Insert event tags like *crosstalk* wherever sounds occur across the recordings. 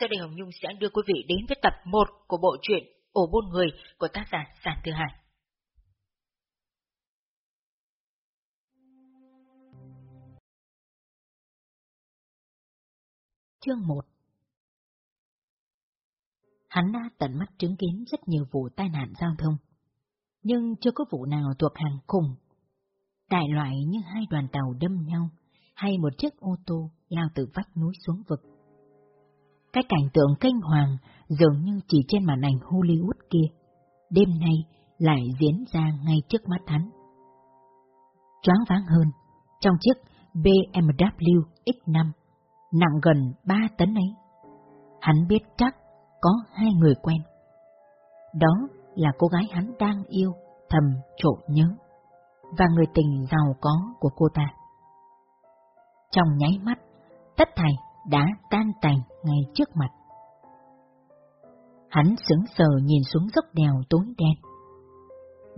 sau đây Hồng Nhung sẽ đưa quý vị đến với tập 1 của bộ truyện Ổ Bôn Người của tác giả Sản Thư Hải. Chương 1 Hắn đã tận mắt chứng kiến rất nhiều vụ tai nạn giao thông, nhưng chưa có vụ nào thuộc hàng khủng. Đại loại như hai đoàn tàu đâm nhau, hay một chiếc ô tô lao từ vách núi xuống vực. Cái cảnh tượng kinh hoàng dường như chỉ trên màn ảnh Hollywood kia, đêm nay lại diễn ra ngay trước mắt hắn. Choáng váng hơn, trong chiếc BMW X5, nặng gần 3 tấn ấy, hắn biết chắc có hai người quen. Đó là cô gái hắn đang yêu, thầm trộn nhớ, và người tình giàu có của cô ta. Trong nháy mắt, tất thảy đã tan tành ngay trước mặt. Hắn sững sờ nhìn xuống dốc đèo tối đen.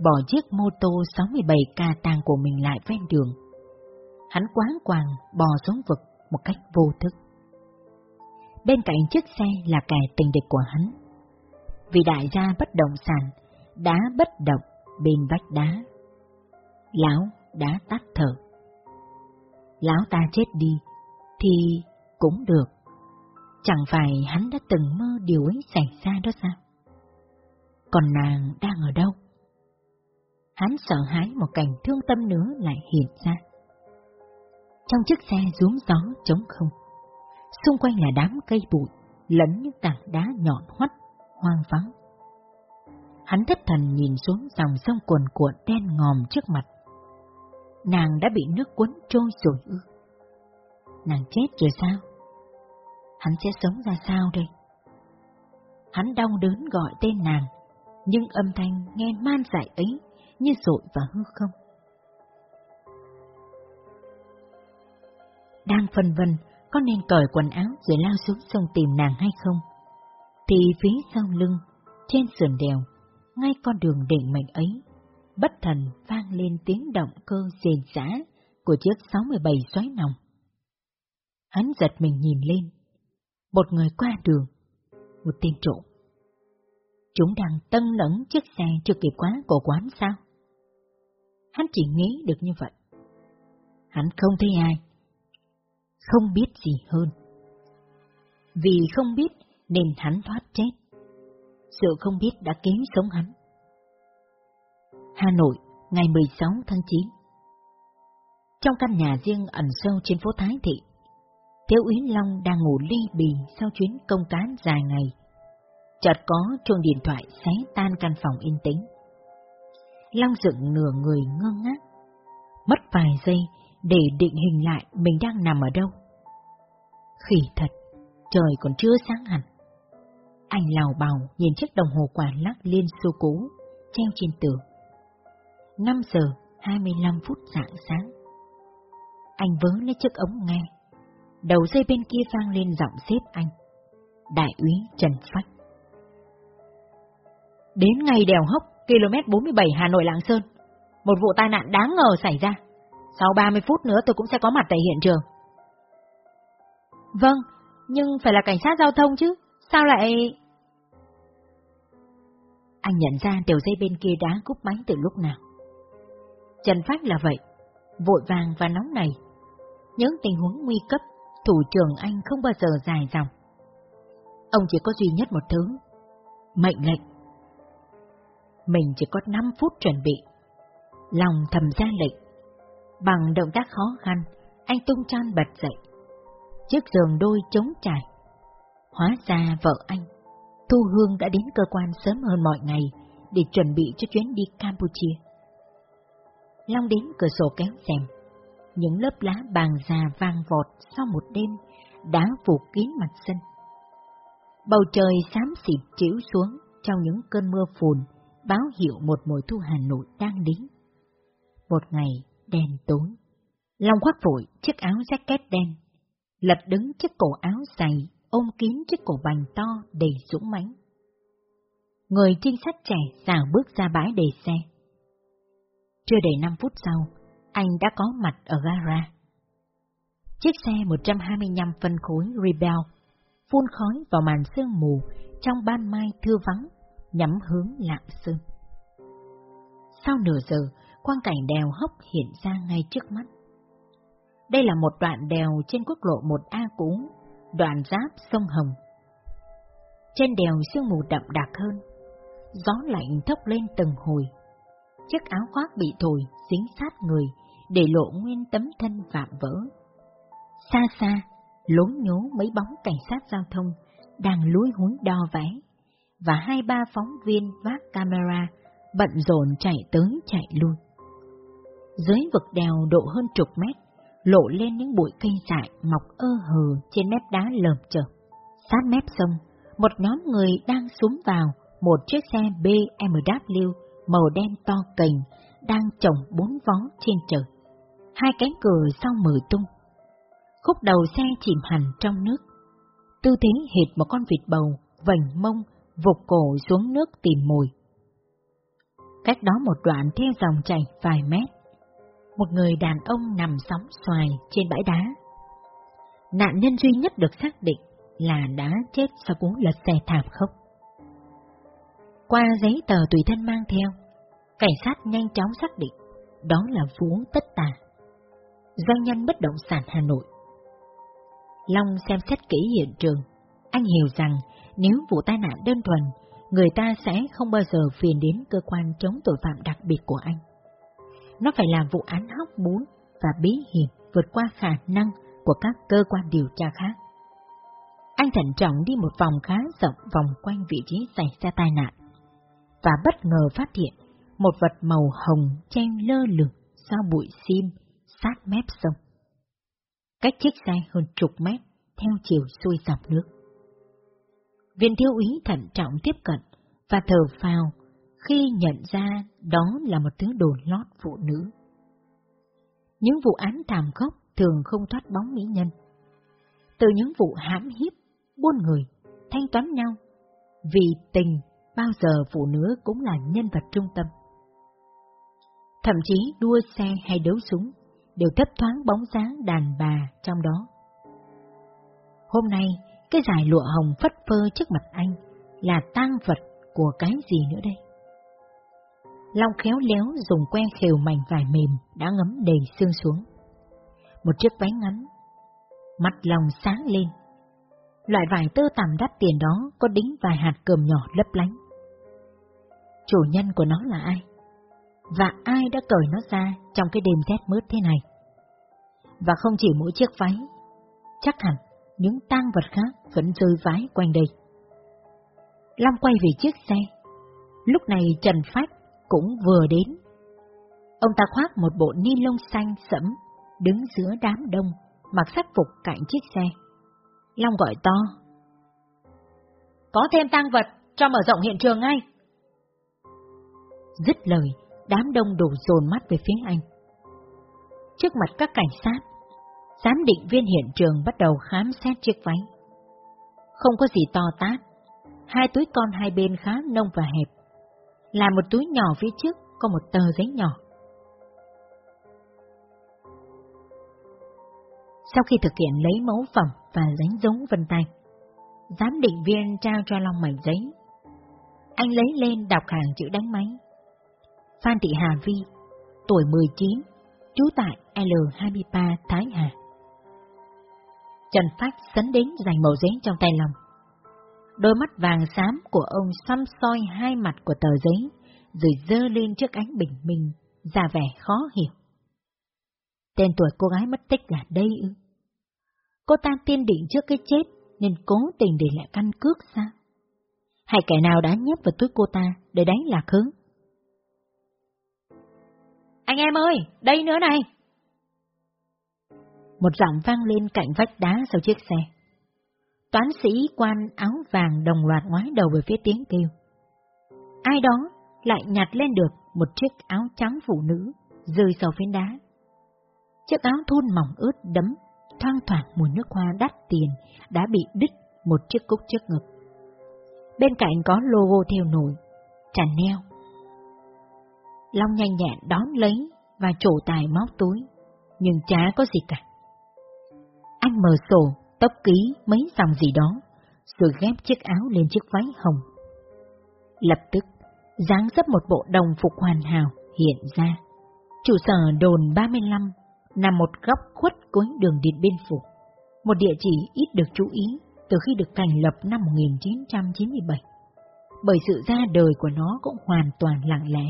Bỏ chiếc mô tô 67 ca tàng của mình lại ven đường. Hắn quáng quàng bò xuống vực một cách vô thức. Bên cạnh chiếc xe là kẻ tình địch của hắn. Vì đại gia bất động sản, đá bất động bên vách đá. Lão đã tắt thở. Lão ta chết đi, thì cũng được. Chẳng phải hắn đã từng mơ điều ấy xảy ra đó sao? Còn nàng đang ở đâu? Hắn sợ hãi một cảnh thương tâm nữa lại hiện ra. Trong chiếc xe rúm gió trống không, xung quanh là đám cây bụi, lẫn những tảng đá nhọn hoắt, hoang vắng. Hắn thất thần nhìn xuống dòng sông cuồn cuộn đen ngòm trước mặt. Nàng đã bị nước cuốn trôi rồi ư. Nàng chết rồi sao? Hắn sẽ sống ra sao đây? Hắn đau đớn gọi tên nàng, nhưng âm thanh nghe man dại ấy như rội vào hư không. Đang phân vân có nên cởi quần áo rồi lao xuống sông tìm nàng hay không, thì phía sau lưng, trên sườn đèo, ngay con đường định mệnh ấy, bất thần vang lên tiếng động cơ rền rã của chiếc 67 xoáy nòng. Hắn giật mình nhìn lên, một người qua đường, một tên trộm. Chúng đang tân nẫn chiếc xe chưa kịp quá cổ quán sao? Hắn chỉ nghĩ được như vậy. Hắn không thấy ai, không biết gì hơn. Vì không biết nên hắn thoát chết. Sự không biết đã cứu sống hắn. Hà Nội, ngày 16 tháng 9 Trong căn nhà riêng ẩn sâu trên phố Thái Thị, Thiếu úy Long đang ngủ ly bì sau chuyến công cán dài ngày. Chợt có chuông điện thoại xé tan căn phòng yên tĩnh. Long dựng nửa người ngơ ngác, mất vài giây để định hình lại mình đang nằm ở đâu. Khỉ thật, trời còn chưa sáng hẳn. Anh lào bào nhìn chiếc đồng hồ quả lắc liên xô cũ, treo trên tường. 5 giờ 25 phút dạng sáng. Anh vớ lấy chiếc ống nghe, đầu dây bên kia vang lên giọng xếp anh. Đại úy Trần Phách. Đến ngày đèo hốc, km 47 Hà Nội Lạng Sơn, một vụ tai nạn đáng ngờ xảy ra. Sau 30 phút nữa tôi cũng sẽ có mặt tại hiện trường. Vâng, nhưng phải là cảnh sát giao thông chứ, sao lại... Anh nhận ra tiểu dây bên kia đã cúp máy từ lúc nào. Trần Phách là vậy, vội vàng và nóng này. Những tình huống nguy cấp, thủ trưởng anh không bao giờ dài dòng. Ông chỉ có duy nhất một thứ, mệnh lệnh. Mình chỉ có 5 phút chuẩn bị. Lòng thầm ra lệnh. Bằng động tác khó khăn, anh tung chăn bật dậy. Chiếc giường đôi trống trải. Hóa ra vợ anh, Thu Hương đã đến cơ quan sớm hơn mọi ngày để chuẩn bị cho chuyến đi Campuchia. Long đến cửa sổ kéo rèm, những lớp lá bàng già vàng vọt sau một đêm đã phủ kín mặt sân. Bầu trời xám xịt chiếu xuống trong những cơn mưa phùn, báo hiệu một mùa thu Hà Nội đang đến. Một ngày đen tối, Long khoác vội chiếc áo jacket đen, lật đứng chiếc cổ áo dày, ôm kín chiếc cổ bành to đầy dũng mãnh. Người trinh sát trẻ xào bước ra bãi để xe. Chưa đầy 5 phút sau, anh đã có mặt ở gara. Chiếc xe 125 phân khối Rebel phun khói vào màn sương mù trong ban mai thưa vắng, nhắm hướng lạng sơn. Sau nửa giờ, quang cảnh đèo hốc hiện ra ngay trước mắt. Đây là một đoạn đèo trên quốc lộ 1A cũ, đoạn giáp sông Hồng. Trên đèo sương mù đậm đặc hơn, gió lạnh thốc lên từng hồi. Chiếc áo khoác bị thổi, dính sát người, để lộ nguyên tấm thân vạm vỡ. Xa xa, lốn nhố mấy bóng cảnh sát giao thông đang lúi húi đo vé, và hai ba phóng viên vác camera bận rộn chạy tới chạy lui. Dưới vực đèo độ hơn chục mét, lộ lên những bụi cây dại mọc ơ hờ trên mép đá lởm chởm. Sát mép sông, một nhóm người đang xuống vào một chiếc xe BMW màu đen to cành đang trồng bốn vó trên trời. Hai cánh cửa sau mở tung. Khúc đầu xe chìm hẳn trong nước. Tư thế hệt một con vịt bầu, vành mông, vụt cổ xuống nước tìm mồi. Cách đó một đoạn theo dòng chảy vài mét, một người đàn ông nằm sóng xoài trên bãi đá. Nạn nhân duy nhất được xác định là đã chết sau cú lật xe thảm khốc. Qua giấy tờ tùy thân mang theo, cảnh sát nhanh chóng xác định đó là Vũ Tất Tà, doanh nhân bất động sản Hà Nội. Long xem xét kỹ hiện trường, anh hiểu rằng nếu vụ tai nạn đơn thuần, người ta sẽ không bao giờ phiền đến cơ quan chống tội phạm đặc biệt của anh. Nó phải là vụ án hóc bún và bí hiểm vượt qua khả năng của các cơ quan điều tra khác. Anh thận trọng đi một vòng khá rộng vòng quanh vị trí xảy ra tai nạn, và bất ngờ phát hiện một vật màu hồng chen lơ lửng sau bụi sim sát mép sông. Cách chiếc xe hơn chục mét theo chiều xuôi dọc nước. Viên thiếu úy thận trọng tiếp cận và thở phào khi nhận ra đó là một thứ đồ lót phụ nữ. Những vụ án thảm khốc thường không thoát bóng mỹ nhân. Từ những vụ hãm hiếp, buôn người, thanh toán nhau, vì tình bao giờ phụ nữ cũng là nhân vật trung tâm. Thậm chí đua xe hay đấu súng đều thấp thoáng bóng dáng đàn bà trong đó. Hôm nay, cái giải lụa hồng phất phơ trước mặt anh là tang vật của cái gì nữa đây? Long khéo léo dùng que khều mảnh vải mềm đã ngấm đầy xương xuống. Một chiếc váy ngắn, mặt lòng sáng lên. Loại vải tơ tằm đắt tiền đó có đính vài hạt cơm nhỏ lấp lánh. Chủ nhân của nó là ai? Và ai đã cởi nó ra trong cái đêm rét mướt thế này? Và không chỉ mỗi chiếc váy, chắc hẳn những tang vật khác vẫn rơi vái quanh đây. Long quay về chiếc xe. Lúc này Trần Phách cũng vừa đến. Ông ta khoác một bộ ni lông xanh sẫm, đứng giữa đám đông, mặc sắc phục cạnh chiếc xe. Long gọi to. Có thêm tang vật, cho mở rộng hiện trường ngay. Dứt lời, đám đông đổ dồn mắt về phía anh. Trước mặt các cảnh sát, giám định viên hiện trường bắt đầu khám xét chiếc váy. Không có gì to tát, hai túi con hai bên khá nông và hẹp. Là một túi nhỏ phía trước có một tờ giấy nhỏ. Sau khi thực hiện lấy mẫu phẩm và đánh dấu vân tay, giám định viên trao cho Long mảnh giấy. Anh lấy lên đọc hàng chữ đánh máy. Phan Thị Hà Vi, tuổi 19, trú tại L23 Thái Hà. Trần Phách sấn đến giành màu giấy trong tay lòng. Đôi mắt vàng xám của ông xăm soi hai mặt của tờ giấy, rồi dơ lên trước ánh bình minh, ra vẻ khó hiểu. Tên tuổi cô gái mất tích là đây ư? Cô ta tiên định trước cái chết nên cố tình để lại căn cước sao? Hay kẻ nào đã nhấp vào túi cô ta để đánh lạc hướng? Anh em ơi, đây nữa này! Một giọng vang lên cạnh vách đá sau chiếc xe. Toán sĩ quan áo vàng đồng loạt ngoái đầu về phía tiếng kêu. Ai đó lại nhặt lên được một chiếc áo trắng phụ nữ rơi sau phiến đá. Chiếc áo thun mỏng ướt đấm, thoang thoảng mùi nước hoa đắt tiền đã bị đứt một chiếc cúc trước ngực. Bên cạnh có logo theo nổi, Chanel. Long nhanh nhẹn đón lấy và trổ tài móc túi, nhưng chả có gì cả. Anh mở sổ, tóc ký mấy dòng gì đó, rồi ghép chiếc áo lên chiếc váy hồng. Lập tức, dáng dấp một bộ đồng phục hoàn hảo hiện ra. Trụ sở đồn 35 nằm một góc khuất cuối đường Điện Biên Phủ, một địa chỉ ít được chú ý từ khi được thành lập năm 1997, bởi sự ra đời của nó cũng hoàn toàn lặng lẽ.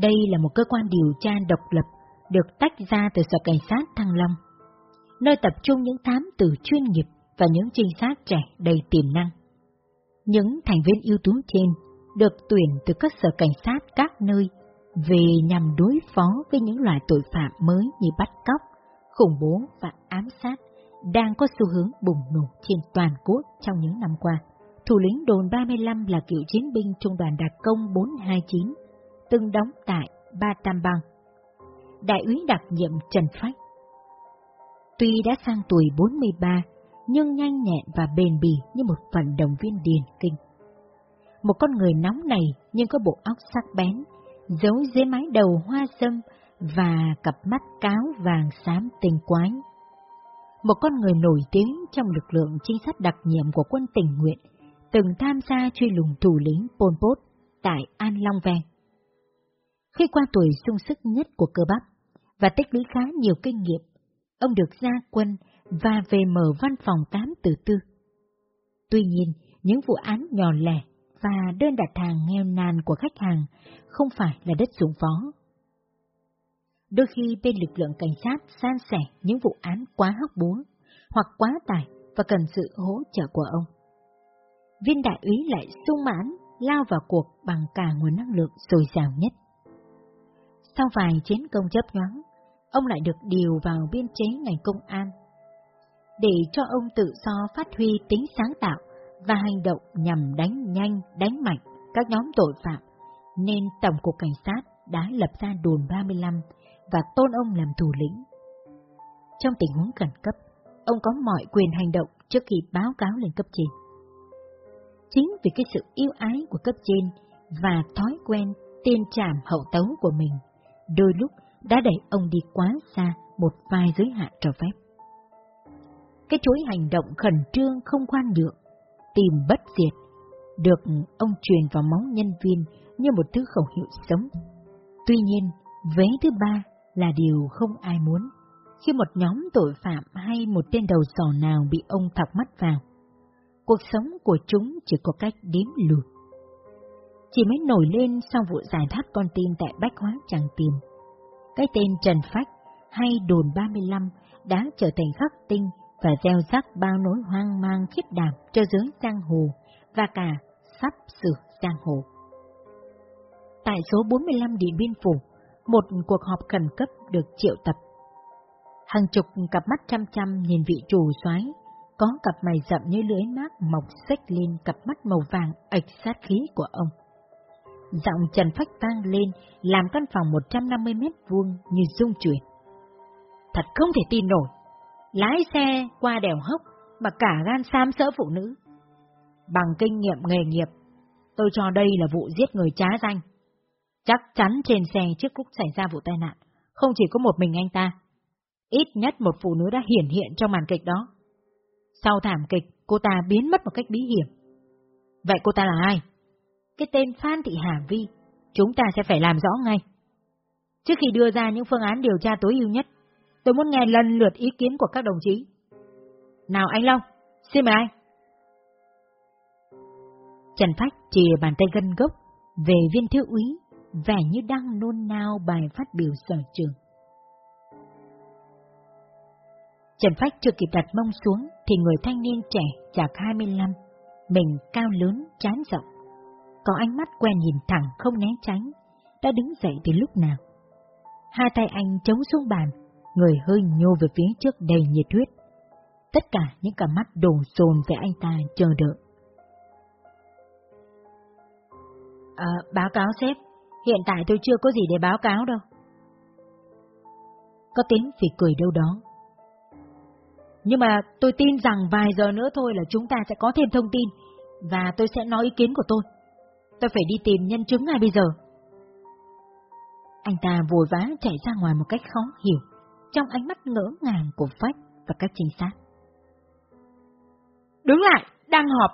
Đây là một cơ quan điều tra độc lập được tách ra từ Sở Cảnh sát Thăng Long, nơi tập trung những thám tử chuyên nghiệp và những trinh sát trẻ đầy tiềm năng. Những thành viên ưu tú trên được tuyển từ các sở cảnh sát các nơi về nhằm đối phó với những loại tội phạm mới như bắt cóc, khủng bố và ám sát đang có xu hướng bùng nổ trên toàn quốc trong những năm qua. Thủ lĩnh đồn 35 là cựu chiến binh trung đoàn đặc công 429, từng đóng tại Ba Tam Bang. Đại úy đặc nhiệm Trần Phách. Tuy đã sang tuổi 43, nhưng nhanh nhẹn và bền bỉ như một vận động viên điền kinh. Một con người nóng này nhưng có bộ óc sắc bén, giấu dưới mái đầu hoa sâm và cặp mắt cáo vàng xám tinh quái. Một con người nổi tiếng trong lực lượng trinh sát đặc nhiệm của quân tình nguyện, từng tham gia truy lùng thủ lĩnh Pol Pot tại An Long Ve. Khi qua tuổi sung sức nhất của cơ bắp và tích lũy khá nhiều kinh nghiệm, ông được ra quân và về mở văn phòng tám từ tư. Tuy nhiên, những vụ án nhỏ lẻ và đơn đặt hàng nghèo nàn của khách hàng không phải là đất dụng phó. Đôi khi bên lực lượng cảnh sát san sẻ những vụ án quá hóc búa hoặc quá tải và cần sự hỗ trợ của ông. Viên đại úy lại sung mãn lao vào cuộc bằng cả nguồn năng lượng dồi dào nhất. Sau vài chiến công chấp nhoáng, ông lại được điều vào biên chế ngành công an. Để cho ông tự do phát huy tính sáng tạo và hành động nhằm đánh nhanh, đánh mạnh các nhóm tội phạm, nên Tổng cục Cảnh sát đã lập ra đồn 35 và tôn ông làm thủ lĩnh. Trong tình huống khẩn cấp, ông có mọi quyền hành động trước khi báo cáo lên cấp trên. Chính vì cái sự yêu ái của cấp trên và thói quen tiên trảm hậu tấu của mình, đôi lúc đã đẩy ông đi quá xa một vài giới hạn cho phép. Cái chuỗi hành động khẩn trương không khoan được, tìm bất diệt, được ông truyền vào máu nhân viên như một thứ khẩu hiệu sống. Tuy nhiên, vế thứ ba là điều không ai muốn. Khi một nhóm tội phạm hay một tên đầu sò nào bị ông thọc mắt vào, cuộc sống của chúng chỉ có cách đếm lụt. Chỉ mới nổi lên sau vụ giải thoát con tin tại Bách Hóa Tràng Tiền. Cái tên Trần Phách hay Đồn 35 đã trở thành khắc tinh và gieo rắc bao nỗi hoang mang khiếp đảm cho giới giang hồ và cả sắp sửa giang hồ. Tại số 45 Điện Biên Phủ, một cuộc họp khẩn cấp được triệu tập. Hàng chục cặp mắt chăm chăm nhìn vị chủ soái, có cặp mày rậm như lưỡi mác mọc xếch lên cặp mắt màu vàng ạch sát khí của ông. Giọng Trần Phách vang lên, làm căn phòng 150 mét vuông như rung chuyển. Thật không thể tin nổi, lái xe qua đèo hốc mà cả gan xám sỡ phụ nữ. Bằng kinh nghiệm nghề nghiệp, tôi cho đây là vụ giết người trá danh. Chắc chắn trên xe trước lúc xảy ra vụ tai nạn, không chỉ có một mình anh ta. Ít nhất một phụ nữ đã hiển hiện trong màn kịch đó. Sau thảm kịch, cô ta biến mất một cách bí hiểm. Vậy cô ta là ai? Cái tên Phan Thị Hà Vi, chúng ta sẽ phải làm rõ ngay. Trước khi đưa ra những phương án điều tra tối ưu nhất, tôi muốn nghe lần lượt ý kiến của các đồng chí. Nào anh Long, xin mời anh. Trần Phách chìa bàn tay gân gốc về viên thiếu úy vẻ như đang nôn nao bài phát biểu sở trường. Trần Phách chưa kịp đặt mông xuống thì người thanh niên trẻ chạc 25, mình cao lớn, chán rộng, có ánh mắt quen nhìn thẳng không né tránh, đã đứng dậy từ lúc nào. Hai tay anh chống xuống bàn, người hơi nhô về phía trước đầy nhiệt huyết. Tất cả những cả mắt đổ dồn về anh ta chờ đợi. À, báo cáo sếp, Hiện tại tôi chưa có gì để báo cáo đâu. Có tiếng phỉ cười đâu đó. Nhưng mà tôi tin rằng vài giờ nữa thôi là chúng ta sẽ có thêm thông tin, và tôi sẽ nói ý kiến của tôi. Tôi phải đi tìm nhân chứng ngay bây giờ. Anh ta vội vã chạy ra ngoài một cách khó hiểu, trong ánh mắt ngỡ ngàng của Phách và các trinh sát. đứng lại, đang họp.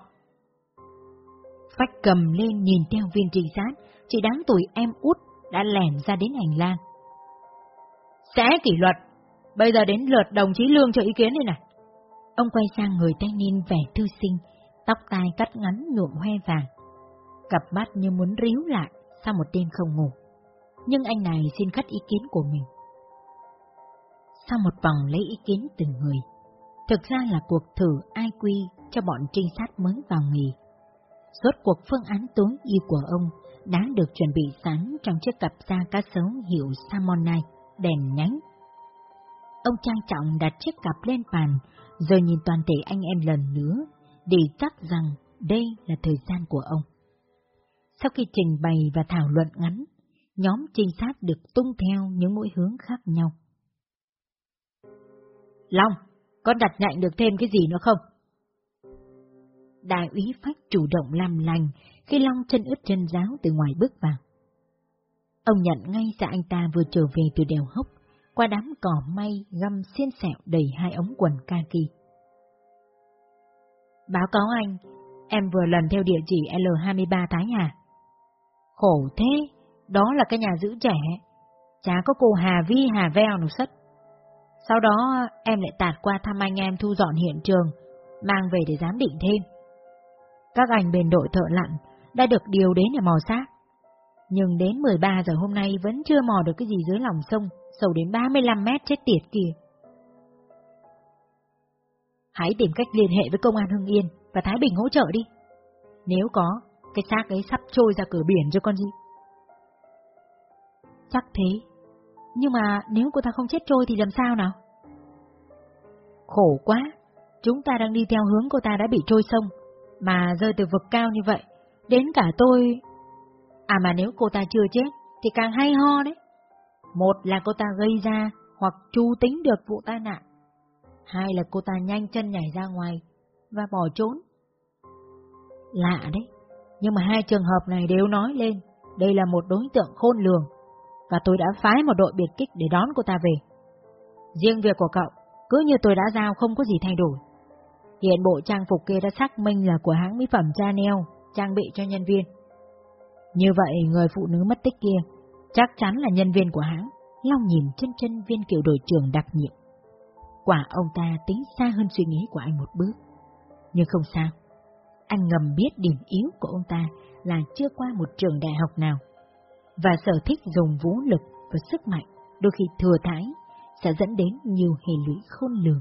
Phách cầm lên nhìn theo viên trinh sát, chỉ đáng tuổi em út đã lẻn ra đến hành lang. Sẽ kỷ luật, bây giờ đến lượt đồng chí Lương cho ý kiến đây này. Ông quay sang người thanh niên vẻ thư sinh, tóc tai cắt ngắn nhuộm hoe vàng. Cặp mắt như muốn ríu lại sau một đêm không ngủ. Nhưng anh này xin khất ý kiến của mình. Sau một vòng lấy ý kiến từng người, thực ra là cuộc thử ai quy cho bọn trinh sát mới vào nghề. Rốt cuộc phương án tối ưu của ông đã được chuẩn bị sẵn trong chiếc cặp da cá sấu hiệu samonai đèn nhánh. Ông trang trọng đặt chiếc cặp lên bàn, rồi nhìn toàn thể anh em lần nữa, để chắc rằng đây là thời gian của ông. Sau khi trình bày và thảo luận ngắn, nhóm trinh sát được tung theo những mũi hướng khác nhau. Long, có đặt nhạnh được thêm cái gì nữa không? Đại úy Phách chủ động làm lành khi Long chân ướt chân giáo từ ngoài bước vào. Ông nhận ngay ra anh ta vừa trở về từ đèo hốc, qua đám cỏ may găm xiên xẹo đầy hai ống quần kaki. Báo cáo anh, em vừa lần theo địa chỉ L23 Thái Hà. Khổ thế, đó là cái nhà giữ trẻ. Chả có cô Hà Vi Hà Veo nào sất. Sau đó em lại tạt qua thăm anh em thu dọn hiện trường, mang về để giám định thêm. Các anh bên đội thợ lặn đã được điều đến để mò xác. Nhưng đến 13 giờ hôm nay vẫn chưa mò được cái gì dưới lòng sông, sâu đến 35 mét chết tiệt kìa. Hãy tìm cách liên hệ với công an Hưng Yên và Thái Bình hỗ trợ đi. Nếu có, cái xác ấy sắp trôi ra cửa biển rồi con gì. Chắc thế. Nhưng mà nếu cô ta không chết trôi thì làm sao nào? Khổ quá, chúng ta đang đi theo hướng cô ta đã bị trôi sông, mà rơi từ vực cao như vậy, đến cả tôi... À mà nếu cô ta chưa chết, thì càng hay ho đấy. Một là cô ta gây ra hoặc chu tính được vụ tai nạn. Hai là cô ta nhanh chân nhảy ra ngoài và bỏ trốn. Lạ đấy, nhưng mà hai trường hợp này đều nói lên đây là một đối tượng khôn lường và tôi đã phái một đội biệt kích để đón cô ta về. Riêng việc của cậu, cứ như tôi đã giao không có gì thay đổi. Hiện bộ trang phục kia đã xác minh là của hãng mỹ phẩm Chanel, trang bị cho nhân viên. Như vậy, người phụ nữ mất tích kia chắc chắn là nhân viên của hãng. Long nhìn chân chân viên kiểu đội trưởng đặc nhiệm. Quả ông ta tính xa hơn suy nghĩ của anh một bước. Nhưng không sao. Anh ngầm biết điểm yếu của ông ta là chưa qua một trường đại học nào. Và sở thích dùng vũ lực và sức mạnh đôi khi thừa thái sẽ dẫn đến nhiều hệ lụy khôn lường.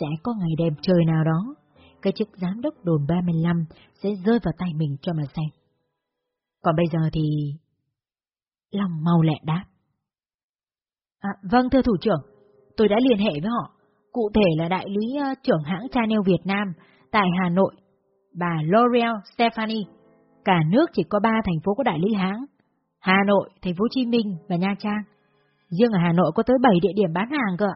Sẽ có ngày đẹp trời nào đó, cái chức giám đốc đồn 35 sẽ rơi vào tay mình cho mà xem. Còn bây giờ thì... Long mau lẹ đáp. À, vâng thưa thủ trưởng, tôi đã liên hệ với họ. Cụ thể là đại lý uh, trưởng hãng Chanel Việt Nam tại Hà Nội, bà L'Oreal Stephanie. Cả nước chỉ có ba thành phố có đại lý hãng, Hà Nội, Thành phố Hồ Chí Minh và Nha Trang. Riêng ở Hà Nội có tới 7 địa điểm bán hàng cơ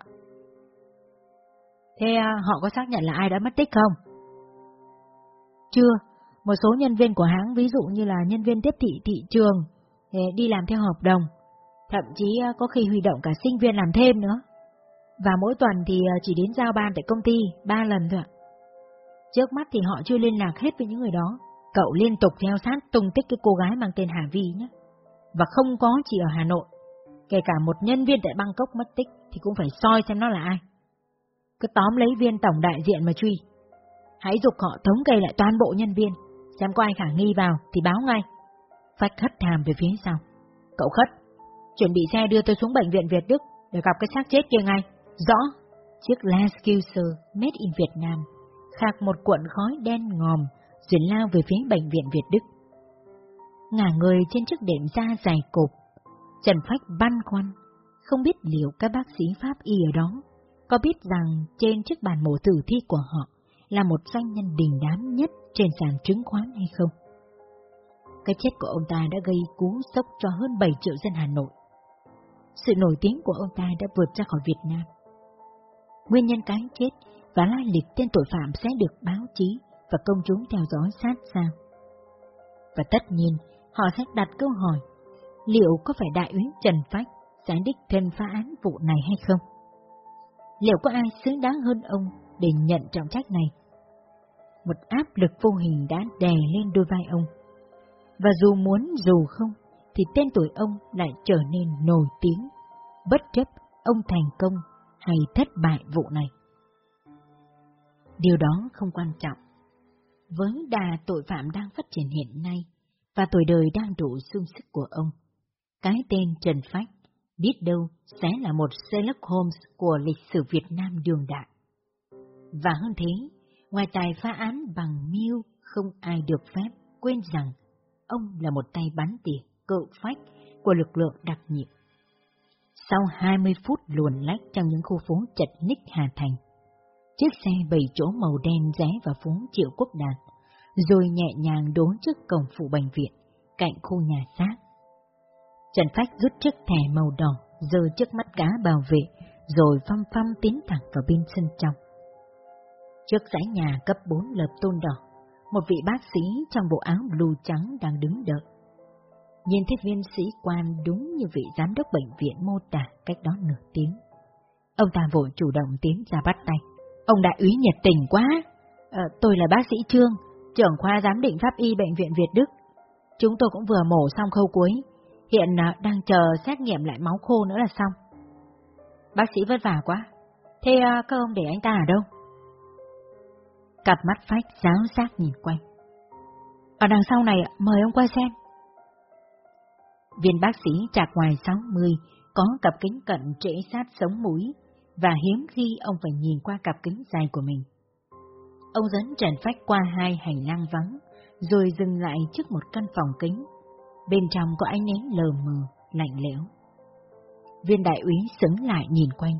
Thế à, họ có xác nhận là ai đã mất tích không? Chưa, một số nhân viên của hãng ví dụ như là nhân viên tiếp thị thị trường đi làm theo hợp đồng, thậm chí à, có khi huy động cả sinh viên làm thêm nữa. Và mỗi tuần thì à, chỉ đến giao ban tại công ty ba lần thôi ạ. Trước mắt thì họ chưa liên lạc hết với những người đó. Cậu liên tục theo sát tung tích cái cô gái mang tên Hà Vi nhé. Và không có chỉ ở Hà Nội. Kể cả một nhân viên tại Bangkok mất tích thì cũng phải soi xem nó là ai. Cứ tóm lấy viên tổng đại diện mà truy. Hãy dục họ thống kê lại toàn bộ nhân viên, xem có ai khả nghi vào thì báo ngay. Phách khất thàm về phía sau. Cậu khất, chuẩn bị xe đưa tôi xuống bệnh viện Việt Đức để gặp cái xác chết kia ngay. Rõ, chiếc Land Cruiser made in Việt Nam khạc một cuộn khói đen ngòm rồi lao về phía bệnh viện Việt Đức. Ngả người trên chiếc đệm da dài cộp, Trần Phách băn khoăn, không biết liệu các bác sĩ Pháp y ở đó có biết rằng trên chiếc bàn mổ tử thi của họ là một doanh nhân đình đám nhất trên sàn chứng khoán hay không. Cái chết của ông ta đã gây cú sốc cho hơn 7 triệu dân Hà Nội. Sự nổi tiếng của ông ta đã vượt ra khỏi Việt Nam. Nguyên nhân cái chết và lai lịch tên tội phạm sẽ được báo chí và công chúng theo dõi sát sao. Và tất nhiên, họ sẽ đặt câu hỏi, liệu có phải đại úy Trần Phách sẽ đích thân phá án vụ này hay không? Liệu có ai xứng đáng hơn ông để nhận trọng trách này? một áp lực vô hình đã đè lên đôi vai ông. Và dù muốn dù không, thì tên tuổi ông lại trở nên nổi tiếng, bất chấp ông thành công hay thất bại vụ này. Điều đó không quan trọng. Với đà tội phạm đang phát triển hiện nay, và tuổi đời đang đủ sung sức của ông, cái tên Trần Phách biết đâu sẽ là một Sherlock Holmes của lịch sử Việt Nam đường đại. Và hơn thế, ngoài tài phá án bằng mưu, không ai được phép quên rằng ông là một tay bắn tỉa cự phách của lực lượng đặc nhiệm. Sau 20 phút luồn lách trong những khu phố chật ních Hà Thành, chiếc xe bảy chỗ màu đen rẽ vào phố Triệu Quốc Đạt, rồi nhẹ nhàng đốn trước cổng phụ bệnh viện, cạnh khu nhà xác. Trần Phách rút chiếc thẻ màu đỏ, giơ trước mắt cá bảo vệ, rồi phăm phăm tiến thẳng vào bên sân trong. Trước dãy nhà cấp 4 lợp tôn đỏ, một vị bác sĩ trong bộ áo blue trắng đang đứng đợi. Nhìn thấy viên sĩ quan đúng như vị giám đốc bệnh viện mô tả cách đó nửa tiếng. Ông ta vội chủ động tiến ra bắt tay. Ông đại úy nhiệt tình quá. À, tôi là bác sĩ Trương, trưởng khoa giám định pháp y bệnh viện Việt Đức. Chúng tôi cũng vừa mổ xong khâu cuối, hiện à, đang chờ xét nghiệm lại máu khô nữa là xong. Bác sĩ vất vả quá. Thế à, các ông để anh ta ở đâu? Cặp mắt phách giáo giác nhìn quanh. Ở đằng sau này, à, mời ông qua xem. Viên bác sĩ trạc ngoài 60, có cặp kính cận trễ sát sống mũi, và hiếm khi ông phải nhìn qua cặp kính dài của mình. Ông dẫn Trần Phách qua hai hành lang vắng, rồi dừng lại trước một căn phòng kính. Bên trong có ánh nến lờ mờ, lạnh lẽo. Viên đại úy sững lại nhìn quanh,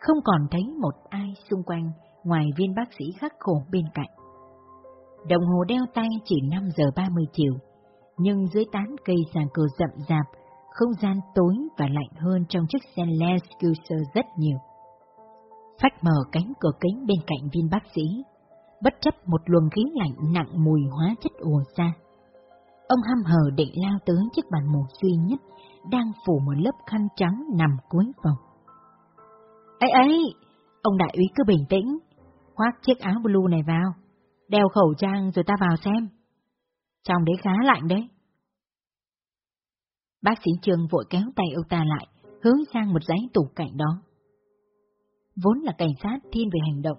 không còn thấy một ai xung quanh ngoài viên bác sĩ khắc khổ bên cạnh. Đồng hồ đeo tay chỉ 5 giờ 30 chiều, nhưng dưới tán cây sàn cờ rậm rạp, không gian tối và lạnh hơn trong chiếc xe Land rất nhiều. Phách mở cánh cửa kính bên cạnh viên bác sĩ, bất chấp một luồng khí lạnh nặng mùi hóa chất ùa ra. Ông hăm hờ định lao tới chiếc bàn mổ duy nhất, đang phủ một lớp khăn trắng nằm cuối phòng. Ấy ấy, ông đại úy cứ bình tĩnh, khoác chiếc áo blue này vào, đeo khẩu trang rồi ta vào xem. Trong đấy khá lạnh đấy. Bác sĩ Trương vội kéo tay ông ta lại, hướng sang một dãy tủ cạnh đó. Vốn là cảnh sát thiên về hành động,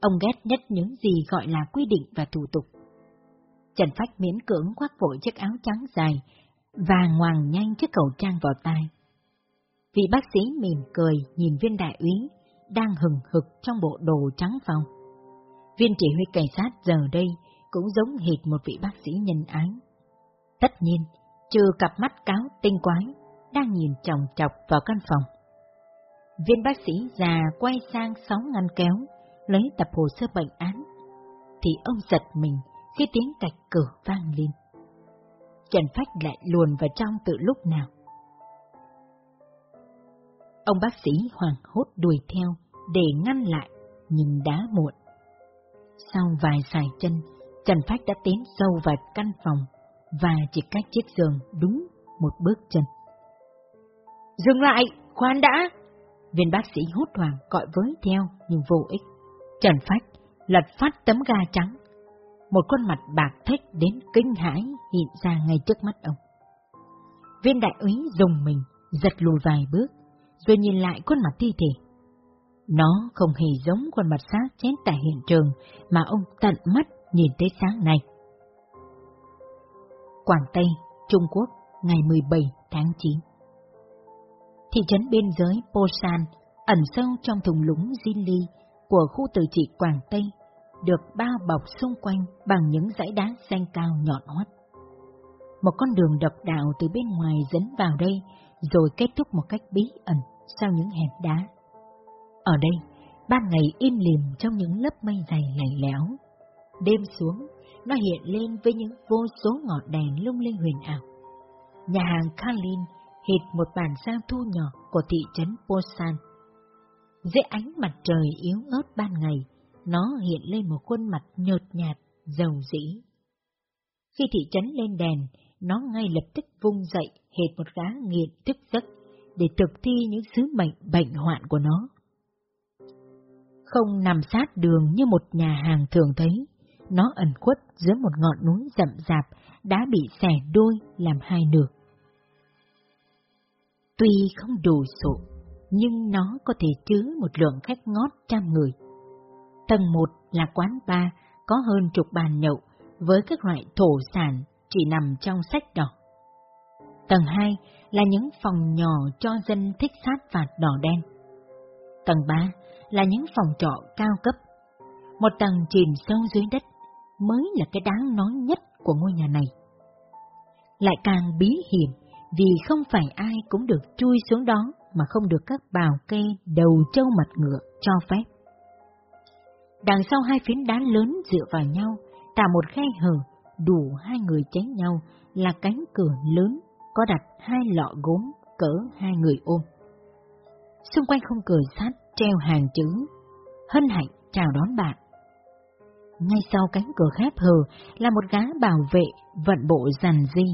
ông ghét nhất những gì gọi là quy định và thủ tục. Trần Phách miễn cưỡng khoác vội chiếc áo trắng dài và ngoàng nhanh chiếc khẩu trang vào tai. Vị bác sĩ mỉm cười nhìn viên đại úy đang hừng hực trong bộ đồ trắng phòng. Viên chỉ huy cảnh sát giờ đây cũng giống hệt một vị bác sĩ nhân ái. Tất nhiên, trừ cặp mắt cáo tinh quái, đang nhìn chồng chọc vào căn phòng. Viên bác sĩ già quay sang sáu ngăn kéo, lấy tập hồ sơ bệnh án, thì ông giật mình khi tiếng cạch cửa vang lên. Trần Phách lại luồn vào trong từ lúc nào. Ông bác sĩ hoàng hốt đuổi theo để ngăn lại, nhưng đã muộn. Sau vài sải chân, Trần Phách đã tiến sâu vào căn phòng và chỉ cách chiếc giường đúng một bước chân. Dừng lại, khoan đã! Viên bác sĩ hốt hoảng gọi với theo nhưng vô ích. Trần Phách lật phát tấm ga trắng. Một khuôn mặt bạc thách đến kinh hãi hiện ra ngay trước mắt ông. Viên đại úy dùng mình, giật lùi vài bước, rồi nhìn lại khuôn mặt thi thể. Nó không hề giống khuôn mặt xác chết tại hiện trường mà ông tận mắt nhìn tới sáng nay. Quảng Tây, Trung Quốc, ngày 17 tháng 9 Thị trấn biên giới Posan, ẩn sâu trong thùng lũng Jinli của khu tự trị Quảng Tây, được bao bọc xung quanh bằng những dãy đá xanh cao nhọn hoắt. Một con đường độc đạo từ bên ngoài dẫn vào đây, rồi kết thúc một cách bí ẩn sau những hẻm đá. Ở đây, ban ngày im lìm trong những lớp mây dày lạnh lẽo. Đêm xuống, nó hiện lên với những vô số ngọn đèn lung linh huyền ảo. Nhà hàng Kalin hệt một bản sao thu nhỏ của thị trấn Posan. Dưới ánh mặt trời yếu ớt ban ngày, nó hiện lên một khuôn mặt nhợt nhạt, giàu dĩ. Khi thị trấn lên đèn, nó ngay lập tức vung dậy hệt một gã nghiện thức giấc để thực thi những sứ mệnh bệnh hoạn của nó. Không nằm sát đường như một nhà hàng thường thấy, nó ẩn khuất dưới một ngọn núi rậm rạp, đã bị xẻ đôi làm hai nửa. Tuy không đồ sộ nhưng nó có thể chứa một lượng khách ngót trăm người. Tầng 1 là quán bar, có hơn chục bàn nhậu, với các loại thổ sản chỉ nằm trong sách đỏ. Tầng 2 là những phòng nhỏ cho dân thích sát phạt đỏ đen. Tầng 3 là những phòng trọ cao cấp. Một tầng chìm sâu dưới đất mới là cái đáng nói nhất của ngôi nhà này. Lại càng bí hiểm vì không phải ai cũng được chui xuống đó mà không được các bào kê đầu trâu mặt ngựa cho phép. Đằng sau hai phiến đá lớn dựa vào nhau, tạo một khe hở đủ hai người tránh nhau là cánh cửa lớn có đặt hai lọ gốm cỡ hai người ôm. Xung quanh không cửa sắt treo hàng chữ Hân hạnh chào đón bạn. Ngay sau cánh cửa khép hờ là một gã bảo vệ vận bộ rằn di,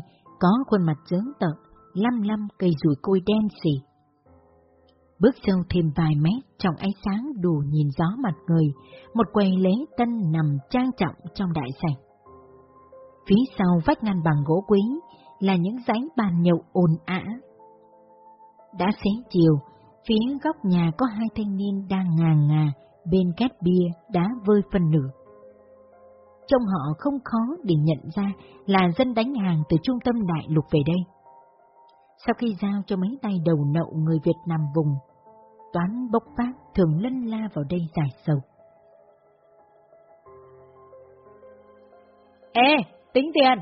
có khuôn mặt dướng tợn, lăm lăm cây rùi côi đen xì. Bước sâu thêm vài mét trong ánh sáng đủ nhìn gió mặt người, một quầy lễ tân nằm trang trọng trong đại sảnh. Phía sau vách ngăn bằng gỗ quý là những dãy bàn nhậu ồn ả. Đã xế chiều, phía góc nhà có hai thanh niên đang ngà ngà bên két bia đá vơi phần nửa. Trông họ không khó để nhận ra là dân đánh hàng từ trung tâm đại lục về đây. Sau khi giao cho mấy tay đầu nậu người Việt Nam vùng, toán bốc phát thường lân la vào đây giải sầu. Ê, tính tiền!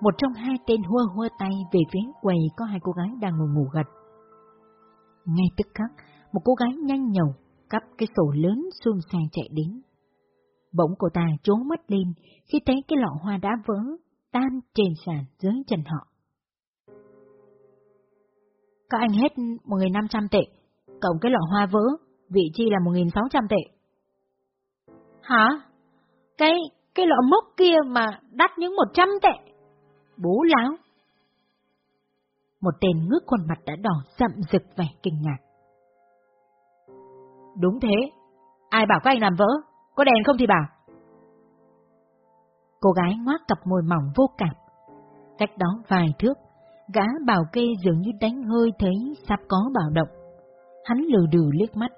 Một trong hai tên hua hua tay về phía quầy có hai cô gái đang ngồi ngủ gật. Ngay tức khắc, một cô gái nhanh nhầu, cắp cái sổ lớn xung xe chạy đến. Bỗng cô ta trố mắt lên khi thấy cái lọ hoa đã vỡ, tan trên sàn dưới chân họ. Các anh hết 1.500 tệ, cộng cái lọ hoa vỡ, vị chi là 1.600 tệ. Hả? Cái, cái lọ mốc kia mà đắt những 100 tệ? Bố láo! Một tên ngước khuôn mặt đã đỏ rậm rực vẻ kinh ngạc. Đúng thế, ai bảo các anh làm vỡ, có đèn không thì bảo. Cô gái ngoác cặp môi mỏng vô cảm. Cách đó vài thước, gã bảo kê dường như đánh hơi thấy sắp có bảo động. Hắn lừ đừ liếc mắt.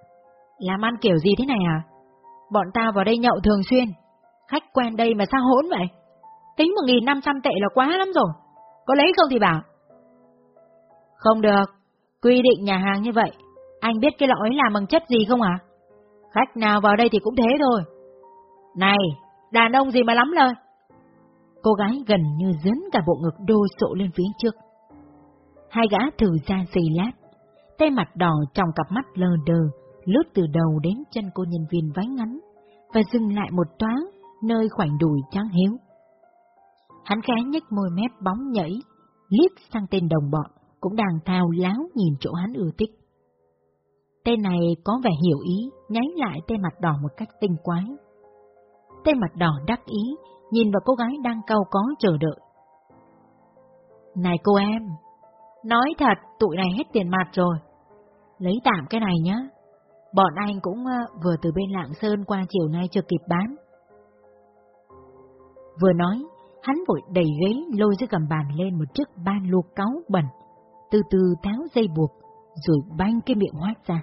Làm ăn kiểu gì thế này à? Bọn tao vào đây nhậu thường xuyên. Khách quen đây mà sao hỗn vậy? Tính 1.500 tệ là quá lắm rồi. Có lấy không thì bảo. Không được. Quy định nhà hàng như vậy. Anh biết cái lọ ấy làm bằng chất gì không à? Khách nào vào đây thì cũng thế thôi. Này, đàn ông gì mà lắm lời. Cô gái gần như dấn cả bộ ngực đô sộ lên phía trước. Hai gã thử ra dây lát, tay mặt đỏ trong cặp mắt lờ đờ, lướt từ đầu đến chân cô nhân viên váy ngắn, và dừng lại một toán nơi khoảng đùi trắng hiếu. Hắn khẽ nhếch môi mép bóng nhảy, liếc sang tên đồng bọn, cũng đang thao láo nhìn chỗ hắn ưa thích. Tên này có vẻ hiểu ý, nháy lại tên mặt đỏ một cách tinh quái. Tên mặt đỏ đắc ý, nhìn vào cô gái đang cau có chờ đợi. Này cô em, nói thật, tụi này hết tiền mặt rồi. Lấy tạm cái này nhá. Bọn anh cũng ờ, vừa từ bên Lạng Sơn qua chiều nay chưa kịp bán. Vừa nói, hắn vội đẩy ghế lôi dưới gầm bàn lên một chiếc ban lô cáu bẩn, từ từ tháo dây buộc, rồi banh cái miệng hoát ra.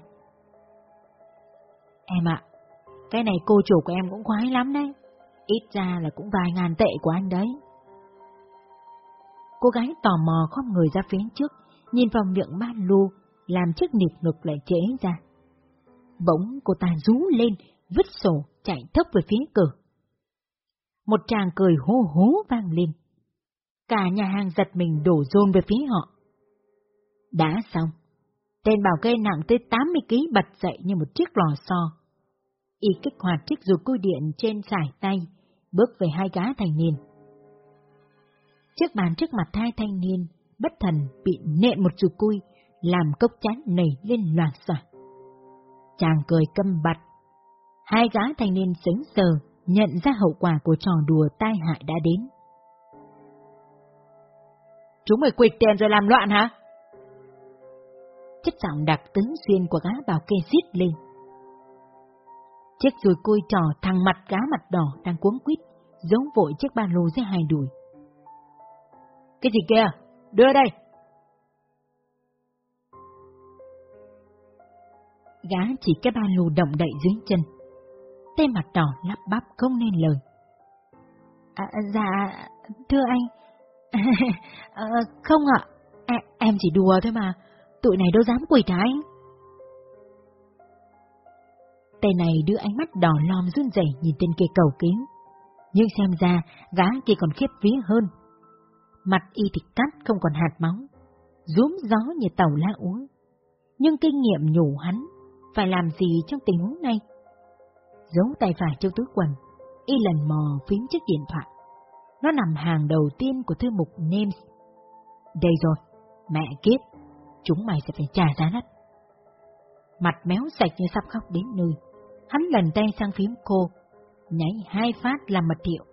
Em ạ, cái này cô chủ của em cũng khoái lắm đấy, ít ra là cũng vài ngàn tệ của anh đấy. Cô gái tò mò khom người ra phía trước, nhìn vào miệng ban lô, làm chiếc nịp ngực lại chế ra. Bỗng cô ta rú lên, vứt sổ, chạy thấp về phía cửa một tràng cười hô hố vang lên. Cả nhà hàng giật mình đổ dồn về phía họ. Đã xong, tên bảo kê nặng tới 80 kg bật dậy như một chiếc lò xo. Y kích hoạt chiếc dù cui điện trên sải tay, bước về hai gã thành niên. Chiếc bàn trước mặt hai thanh niên, bất thần bị nện một dù cui, làm cốc chán nảy lên loạt xoạt. Chàng cười câm bặt. Hai gã thanh niên sững sờ, nhận ra hậu quả của trò đùa tai hại đã đến. Chúng mày quỵt tiền rồi làm loạn hả? Chất giọng đặc tướng xuyên của gã bảo kê giết lên. Chiếc rùi côi trò thằng mặt cá mặt đỏ đang cuống quýt, giấu vội chiếc ba lô dưới hai đùi. Cái gì kia? Đưa đây! Gã chỉ cái ba lô động đậy dưới chân. Tên mặt đỏ lắp bắp không nên lời. À, dạ, thưa anh. à, *laughs* không ạ, à, em chỉ đùa thôi mà, tụi này đâu dám quỷ trả anh. Tên này đưa ánh mắt đỏ lòm run rẩy nhìn tên kia cầu cứu. Nhưng xem ra, gã kia còn khiếp vía hơn. Mặt y thịt cắt không còn hạt máu, rúm gió như tàu lá úa. Nhưng kinh nghiệm nhủ hắn, phải làm gì trong tình huống này? Giấu tay phải trong túi quần, y lần mò phím chiếc điện thoại. Nó nằm hàng đầu tiên của thư mục Names. Đây rồi, mẹ kiếp, chúng mày sẽ phải trả giá nất. Mặt méo sạch như sắp khóc đến nơi, hắn lần tay sang phím cô, nháy hai phát làm mật hiệu.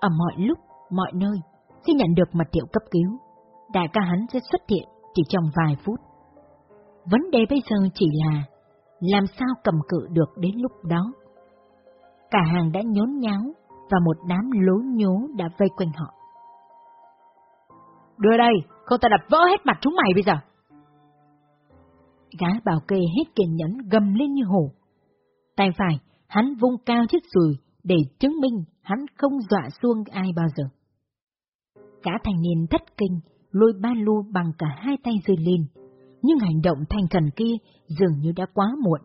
Ở mọi lúc, mọi nơi, khi nhận được mật thiệu cấp cứu, đại ca hắn sẽ xuất hiện chỉ trong vài phút. Vấn đề bây giờ chỉ là làm sao cầm cự được đến lúc đó. Cả hàng đã nhốn nháo và một đám lố nhố đã vây quanh họ. Đưa đây, không ta đập vỡ hết mặt chúng mày bây giờ. Gã bảo kê hết kiên nhẫn gầm lên như hổ. Tay phải, hắn vung cao chiếc rùi để chứng minh hắn không dọa xuông ai bao giờ. Cả thành niên thất kinh, lôi ba lô bằng cả hai tay rơi lên, nhưng hành động thành thần kia dường như đã quá muộn.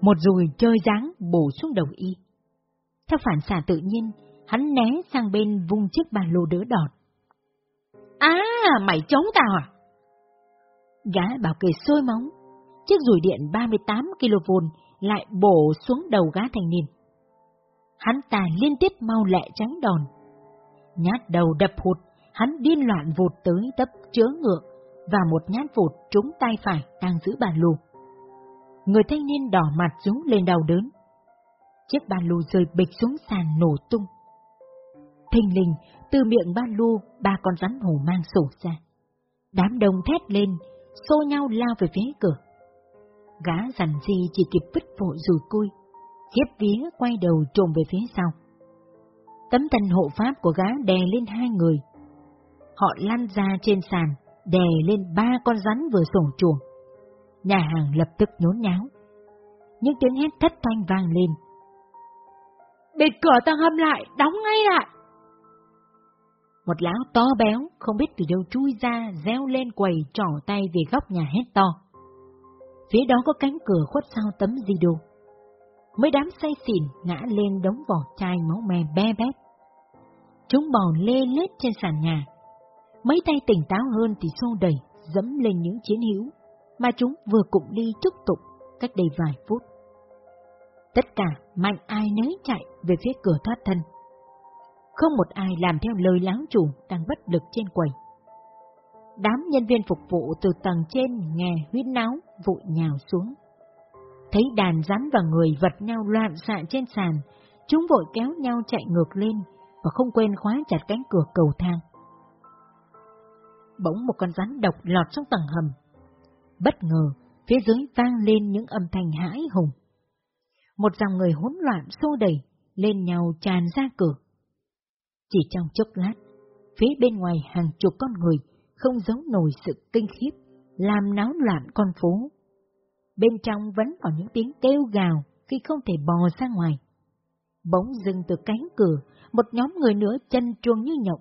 Một rùi chơi dáng bổ xuống đầu y. Theo phản xạ tự nhiên, hắn né sang bên vung chiếc ba lô đỡ đọt. À, mày chống tao à? Gã bảo kề sôi móng, chiếc rùi điện 38 kV lại bổ xuống đầu gã thanh niên. Hắn ta liên tiếp mau lẹ tránh đòn. Nhát đầu đập hụt, hắn điên loạn vụt tới tấp chứa ngựa và một nhát vụt trúng tay phải đang giữ bàn lù. Người thanh niên đỏ mặt rúng lên đau đớn. Chiếc bàn lù rơi bịch xuống sàn nổ tung. Thình lình, từ miệng ban lù ba con rắn hổ mang sổ ra. Đám đông thét lên, xô nhau lao về phía cửa. Gã rằn gì chỉ kịp vứt vội rùi cui, khiếp vía quay đầu trồm về phía sau. Tấm thân hộ pháp của gã đè lên hai người. Họ lăn ra trên sàn, đè lên ba con rắn vừa sổ chuồng. Nhà hàng lập tức nhốn nháo. Những tiếng hét thất thanh vang lên. Bịt cửa tầng hầm lại, đóng ngay lại. Một lão to béo, không biết từ đâu chui ra, reo lên quầy trỏ tay về góc nhà hét to. Phía đó có cánh cửa khuất sau tấm di đồ. Mấy đám say xỉn ngã lên đống vỏ chai máu me be bét. Chúng bò lê lết trên sàn nhà. Mấy tay tỉnh táo hơn thì xô đẩy, dẫm lên những chiến hữu mà chúng vừa cụm ly chúc tục cách đây vài phút. Tất cả mạnh ai nấy chạy về phía cửa thoát thân. Không một ai làm theo lời láng chủ đang bất lực trên quầy. Đám nhân viên phục vụ từ tầng trên nghe huyết náo vội nhào xuống. Thấy đàn rắn và người vật nhau loạn xạ trên sàn, chúng vội kéo nhau chạy ngược lên và không quên khóa chặt cánh cửa cầu thang. Bỗng một con rắn độc lọt trong tầng hầm. Bất ngờ, phía dưới vang lên những âm thanh hãi hùng. Một dòng người hỗn loạn xô đẩy, lên nhau tràn ra cửa. Chỉ trong chốc lát, phía bên ngoài hàng chục con người không giấu nổi sự kinh khiếp, làm náo loạn con phố. Bên trong vẫn còn những tiếng kêu gào khi không thể bò ra ngoài. Bỗng dừng từ cánh cửa, một nhóm người nữa chân chuông như nhộng.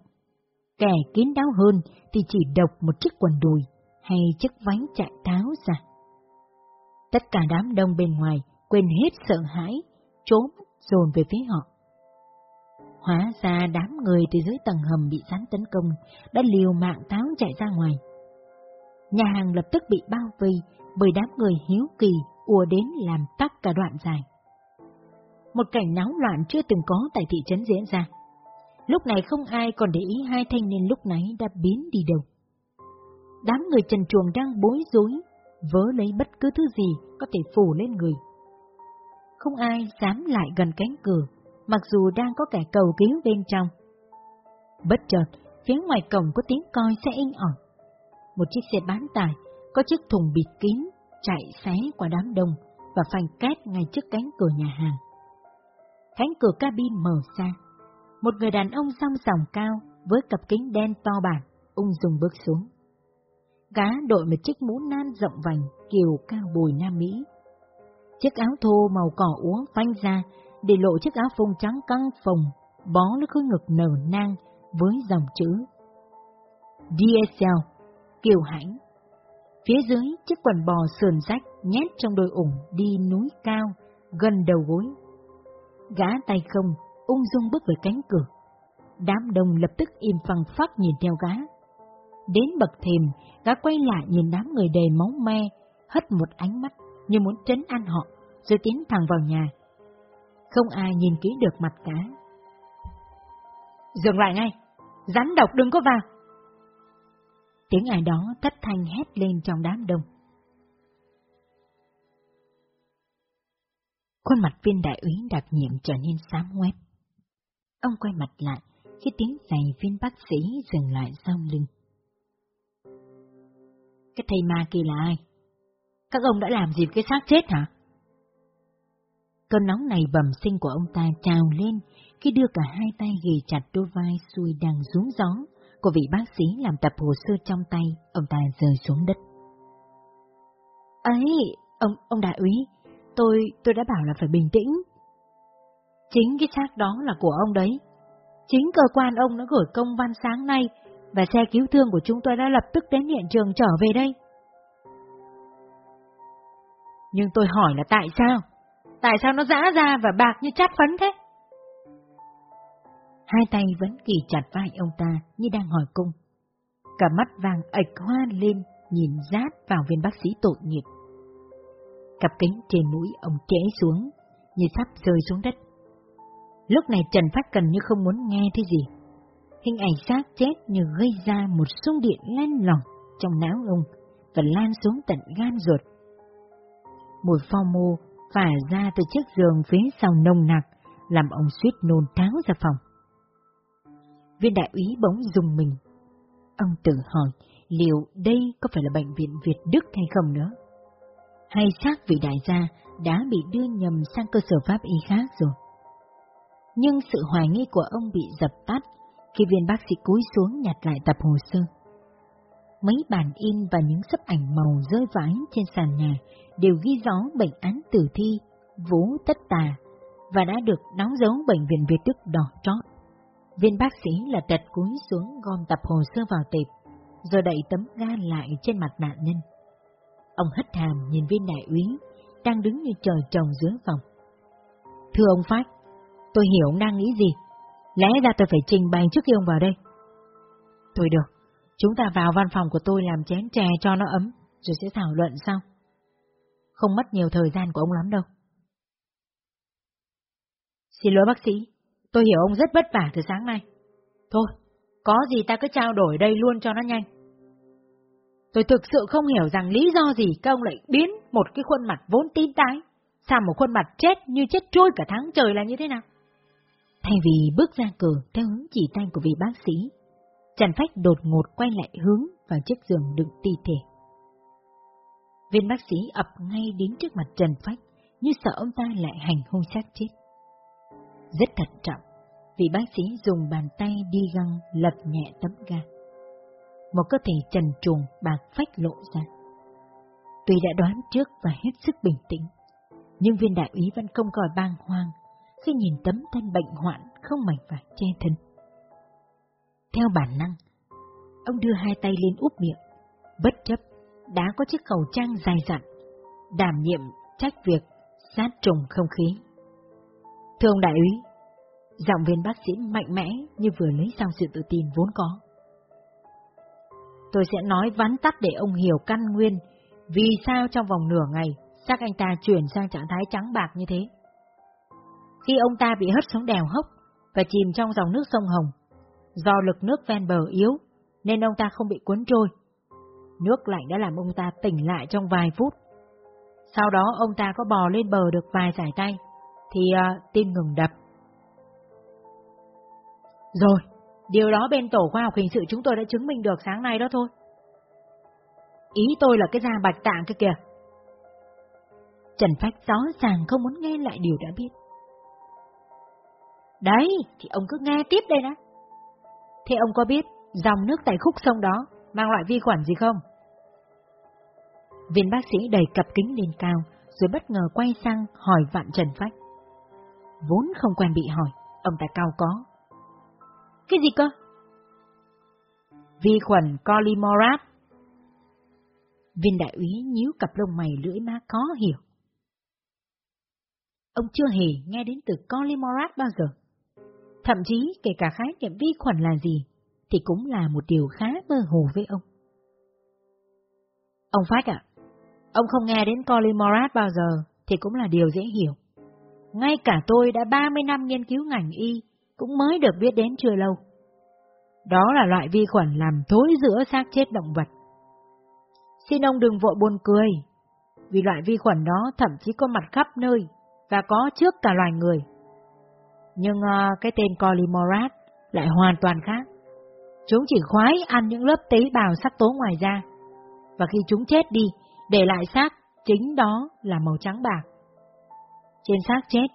Kẻ kín đáo hơn thì chỉ độc một chiếc quần đùi hay chiếc váy chạy táo ra. Tất cả đám đông bên ngoài quên hết sợ hãi, trốn dồn về phía họ. Hóa ra đám người từ dưới tầng hầm bị rắn tấn công, đã liều mạng táo chạy ra ngoài. Nhà hàng lập tức bị bao vây bởi đám người hiếu kỳ ùa đến làm tắc cả đoạn dài. Một cảnh náo loạn chưa từng có tại thị trấn diễn ra. Lúc này không ai còn để ý hai thanh niên lúc nãy đã biến đi đâu. Đám người trần chuồng đang bối rối, vớ lấy bất cứ thứ gì có thể phủ lên người. Không ai dám lại gần cánh cửa, mặc dù đang có kẻ cầu cứu bên trong. Bất chợt, phía ngoài cổng có tiếng coi xe in ỏi. Một chiếc xe bán tải, có chiếc thùng bịt kín, chạy xé qua đám đông, và phanh két ngay trước cánh cửa nhà hàng. Cánh cửa cabin mở ra. Một người đàn ông song sòng cao với cặp kính đen to bản, ung dung bước xuống. Gá đội một chiếc mũ nan rộng vành, kiều cao bồi Nam Mỹ. Chiếc áo thô màu cỏ uống phanh ra, để lộ chiếc áo phông trắng căng phồng, bó lên khối ngực nở nang với dòng chữ DSL, kiều hãnh. Phía dưới, chiếc quần bò sườn rách nhét trong đôi ủng đi núi cao, gần đầu gối. Gã tay không, ung dung bước về cánh cửa. Đám đông lập tức im phăng phát nhìn theo gã. Đến bậc thềm, gã quay lại nhìn đám người đầy máu me, hất một ánh mắt như muốn trấn an họ, rồi tiến thẳng vào nhà. Không ai nhìn kỹ được mặt cá. Dừng lại ngay, rắn độc đừng có vào. Tiếng ai đó thất thanh hét lên trong đám đông. Khuôn mặt viên đại úy đặc nhiệm trở nên xám ngoét. Ông quay mặt lại khi tiếng giày viên bác sĩ dừng lại sau lưng. Cái thầy ma kia là ai? Các ông đã làm gì với cái xác chết hả? Cơn nóng này bầm sinh của ông ta trào lên khi đưa cả hai tay ghì chặt đôi vai xuôi đang rúng gió của vị bác sĩ làm tập hồ sơ trong tay, ông ta rơi xuống đất. Ấy, ông ông đại úy, tôi tôi đã bảo là phải bình tĩnh. Chính cái xác đó là của ông đấy. Chính cơ quan ông đã gửi công văn sáng nay và xe cứu thương của chúng tôi đã lập tức đến hiện trường trở về đây. Nhưng tôi hỏi là tại sao? Tại sao nó dã ra và bạc như chát phấn thế? Hai tay vẫn kỳ chặt vai ông ta như đang hỏi cung. Cả mắt vàng ệch hoa lên nhìn rát vào viên bác sĩ tội nghiệp. Cặp kính trên mũi ông trễ xuống, như sắp rơi xuống đất. Lúc này Trần Phát Cần như không muốn nghe thế gì. Hình ảnh xác chết như gây ra một xung điện len lỏng trong não ông và lan xuống tận gan ruột. Mùi pho mô phả ra từ chiếc giường phía sau nồng nặc, làm ông suýt nôn tháo ra phòng. Viên đại úy bỗng dùng mình. Ông tự hỏi liệu đây có phải là bệnh viện Việt Đức hay không nữa? Hay xác vị đại gia đã bị đưa nhầm sang cơ sở pháp y khác rồi? Nhưng sự hoài nghi của ông bị dập tắt khi viên bác sĩ cúi xuống nhặt lại tập hồ sơ. Mấy bản in và những sấp ảnh màu rơi vãi trên sàn nhà đều ghi rõ bệnh án tử thi, vũ tất tà, và đã được đóng dấu bệnh viện Việt Đức đỏ trót. Viên bác sĩ là tật cúi xuống gom tập hồ sơ vào tệp, rồi đẩy tấm ga lại trên mặt nạn nhân. Ông hất hàm nhìn viên đại úy, đang đứng như trời trồng dưới phòng. Thưa ông Phách, tôi hiểu ông đang nghĩ gì. Lẽ ra tôi phải trình bày trước khi ông vào đây. Thôi được, chúng ta vào văn phòng của tôi làm chén chè cho nó ấm, rồi sẽ thảo luận sau. Không mất nhiều thời gian của ông lắm đâu. Xin lỗi bác sĩ, Tôi hiểu ông rất vất vả từ sáng nay. Thôi, có gì ta cứ trao đổi đây luôn cho nó nhanh. Tôi thực sự không hiểu rằng lý do gì các ông lại biến một cái khuôn mặt vốn tin tái sang một khuôn mặt chết như chết trôi cả tháng trời là như thế nào. Thay vì bước ra cửa theo hướng chỉ tay của vị bác sĩ, Trần Phách đột ngột quay lại hướng vào chiếc giường đựng ti thể. Viên bác sĩ ập ngay đến trước mặt Trần Phách, như sợ ông ta lại hành hung xác chết. Rất thận trọng, vị bác sĩ dùng bàn tay đi găng lật nhẹ tấm ga. Một cơ thể trần truồng bạc phách lộ ra. Tuy đã đoán trước và hết sức bình tĩnh, nhưng viên đại úy vẫn không coi bàng hoàng khi nhìn tấm thân bệnh hoạn không mảnh vải che thân. Theo bản năng, ông đưa hai tay lên úp miệng, bất chấp đã có chiếc khẩu trang dài dặn, đảm nhiệm trách việc sát trùng không khí. Thưa ông đại úy, giọng viên bác sĩ mạnh mẽ như vừa lấy sang sự tự tin vốn có. Tôi sẽ nói vắn tắt để ông hiểu căn nguyên, vì sao trong vòng nửa ngày xác anh ta chuyển sang trạng thái trắng bạc như thế. Khi ông ta bị hất xuống đèo hốc và chìm trong dòng nước sông Hồng, do lực nước ven bờ yếu nên ông ta không bị cuốn trôi. Nước lạnh đã làm ông ta tỉnh lại trong vài phút. Sau đó ông ta có bò lên bờ được vài giải tay, thì uh, tim ngừng đập. Rồi, điều đó bên tổ khoa học hình sự chúng tôi đã chứng minh được sáng nay đó thôi. Ý tôi là cái da bạch tạng cái kìa. Trần Phách rõ ràng không muốn nghe lại điều đã biết. Đấy, thì ông cứ nghe tiếp đây đã. Thế ông có biết dòng nước tại khúc sông đó mang loại vi khuẩn gì không? Viên bác sĩ đầy cặp kính lên cao, rồi bất ngờ quay sang hỏi vạn Trần Phách. Vốn không quen bị hỏi, ông ta cao có. Cái gì cơ? Vi khuẩn Colimorat. Viên đại úy nhíu cặp lông mày lưỡi má khó hiểu. Ông chưa hề nghe đến từ Colimorat bao giờ. Thậm chí kể cả khái niệm vi khuẩn là gì, thì cũng là một điều khá mơ hồ với ông. Ông phát ạ, ông không nghe đến Colimorat bao giờ thì cũng là điều dễ hiểu. Ngay cả tôi đã 30 năm nghiên cứu ngành y cũng mới được biết đến chưa lâu. Đó là loại vi khuẩn làm thối giữa xác chết động vật. Xin ông đừng vội buồn cười, vì loại vi khuẩn đó thậm chí có mặt khắp nơi và có trước cả loài người. Nhưng uh, cái tên Colimorat lại hoàn toàn khác. Chúng chỉ khoái ăn những lớp tế bào sắc tố ngoài da, và khi chúng chết đi, để lại xác chính đó là màu trắng bạc. Trên xác chết,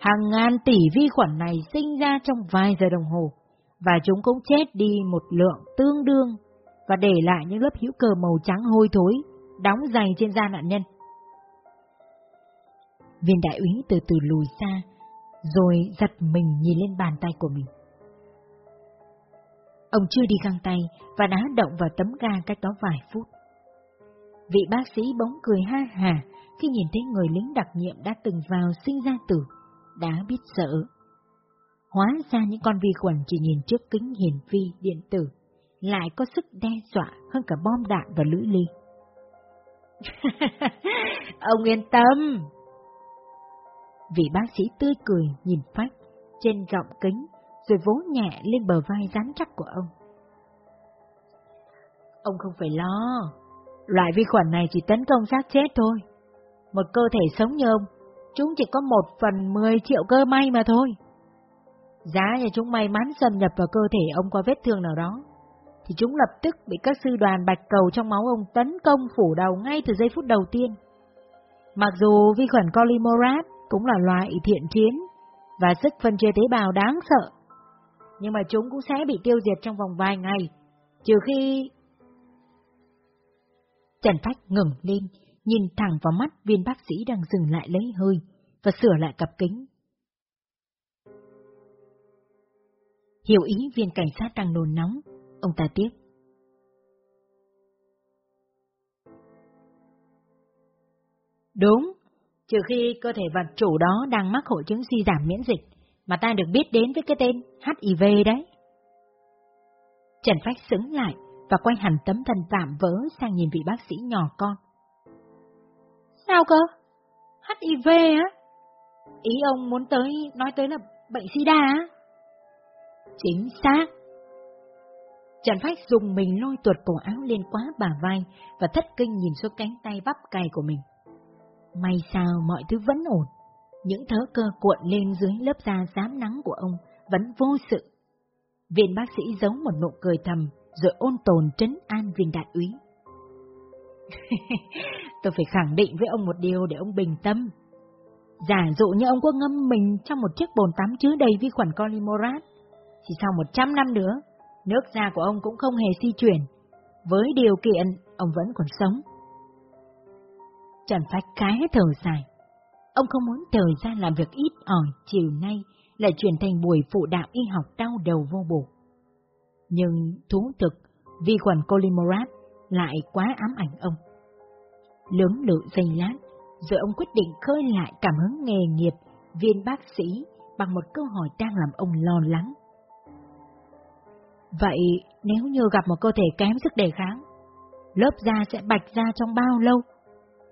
hàng ngàn tỷ vi khuẩn này sinh ra trong vài giờ đồng hồ, và chúng cũng chết đi một lượng tương đương và để lại những lớp hữu cơ màu trắng hôi thối, đóng dày trên da nạn nhân. Viên đại úy từ từ lùi xa, rồi giật mình nhìn lên bàn tay của mình. Ông chưa đi găng tay và đã động vào tấm ga cách đó vài phút. Vị bác sĩ bóng cười ha hà khi nhìn thấy người lính đặc nhiệm đã từng vào sinh ra tử, đã biết sợ. Hóa ra những con vi khuẩn chỉ nhìn trước kính hiển vi điện tử, lại có sức đe dọa hơn cả bom đạn và lưỡi ly. *laughs* Ông yên tâm. Vị bác sĩ tươi cười nhìn Phách trên gọng kính rồi vỗ nhẹ lên bờ vai rắn chắc của ông. Ông không phải lo, loại vi khuẩn này chỉ tấn công xác chết thôi. Một cơ thể sống như ông, chúng chỉ có một phần mười triệu cơ may mà thôi. Giá như chúng may mắn xâm nhập vào cơ thể ông qua vết thương nào đó, thì chúng lập tức bị các sư đoàn bạch cầu trong máu ông tấn công phủ đầu ngay từ giây phút đầu tiên. Mặc dù vi khuẩn Colimorat cũng là loại thiện chiến và sức phân chia tế bào đáng sợ, nhưng mà chúng cũng sẽ bị tiêu diệt trong vòng vài ngày, trừ khi... Trần Phách ngừng lên, nhìn thẳng vào mắt viên bác sĩ đang dừng lại lấy hơi và sửa lại cặp kính. Hiểu ý viên cảnh sát đang nôn nóng, ông ta tiếp. Đúng, trừ khi cơ thể vật chủ đó đang mắc hội chứng suy giảm miễn dịch, mà ta được biết đến với cái tên HIV đấy. Trần Phách xứng lại và quay hẳn tấm thân tạm vỡ sang nhìn vị bác sĩ nhỏ con. Sao cơ? HIV á? Ý ông muốn tới, nói tới là bệnh sida á? Chính xác. Trần Phách dùng mình lôi tuột cổ áo lên quá bà vai và thất kinh nhìn xuống cánh tay bắp cày của mình. May sao mọi thứ vẫn ổn, những thớ cơ cuộn lên dưới lớp da dám nắng của ông vẫn vô sự. Viên bác sĩ giấu một nụ cười thầm, rồi ôn tồn trấn an viên đại úy. *laughs* Tôi phải khẳng định với ông một điều để ông bình tâm. Giả dụ như ông có ngâm mình trong một chiếc bồn tắm chứa đầy vi khuẩn Colimorat, thì sau một trăm năm nữa, nước da của ông cũng không hề di chuyển, với điều kiện ông vẫn còn sống. Trần Phách khá thở dài. Ông không muốn thời gian làm việc ít ỏi chiều nay lại chuyển thành buổi phụ đạo y học đau đầu vô bổ. Nhưng thú thực, vi khuẩn Colimorat lại quá ám ảnh ông. Lưỡng lự giây lát, rồi ông quyết định khơi lại cảm hứng nghề nghiệp viên bác sĩ bằng một câu hỏi đang làm ông lo lắng. Vậy nếu như gặp một cơ thể kém sức đề kháng, lớp da sẽ bạch ra trong bao lâu?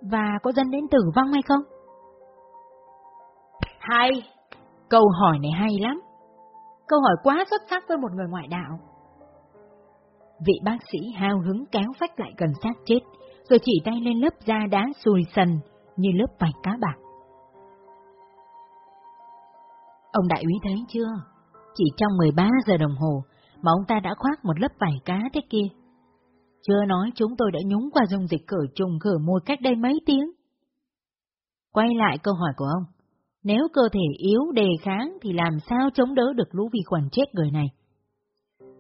Và có dẫn đến tử vong hay không? Hay! Câu hỏi này hay lắm. Câu hỏi quá xuất sắc với một người ngoại đạo. Vị bác sĩ hào hứng kéo phách lại gần xác chết, rồi chỉ tay lên lớp da đá sùi sần như lớp vải cá bạc. Ông đại úy thấy chưa? Chỉ trong 13 giờ đồng hồ mà ông ta đã khoác một lớp vải cá thế kia. Chưa nói chúng tôi đã nhúng qua dung dịch cởi trùng khử môi cách đây mấy tiếng. Quay lại câu hỏi của ông. Nếu cơ thể yếu đề kháng thì làm sao chống đỡ được lũ vi khuẩn chết người này?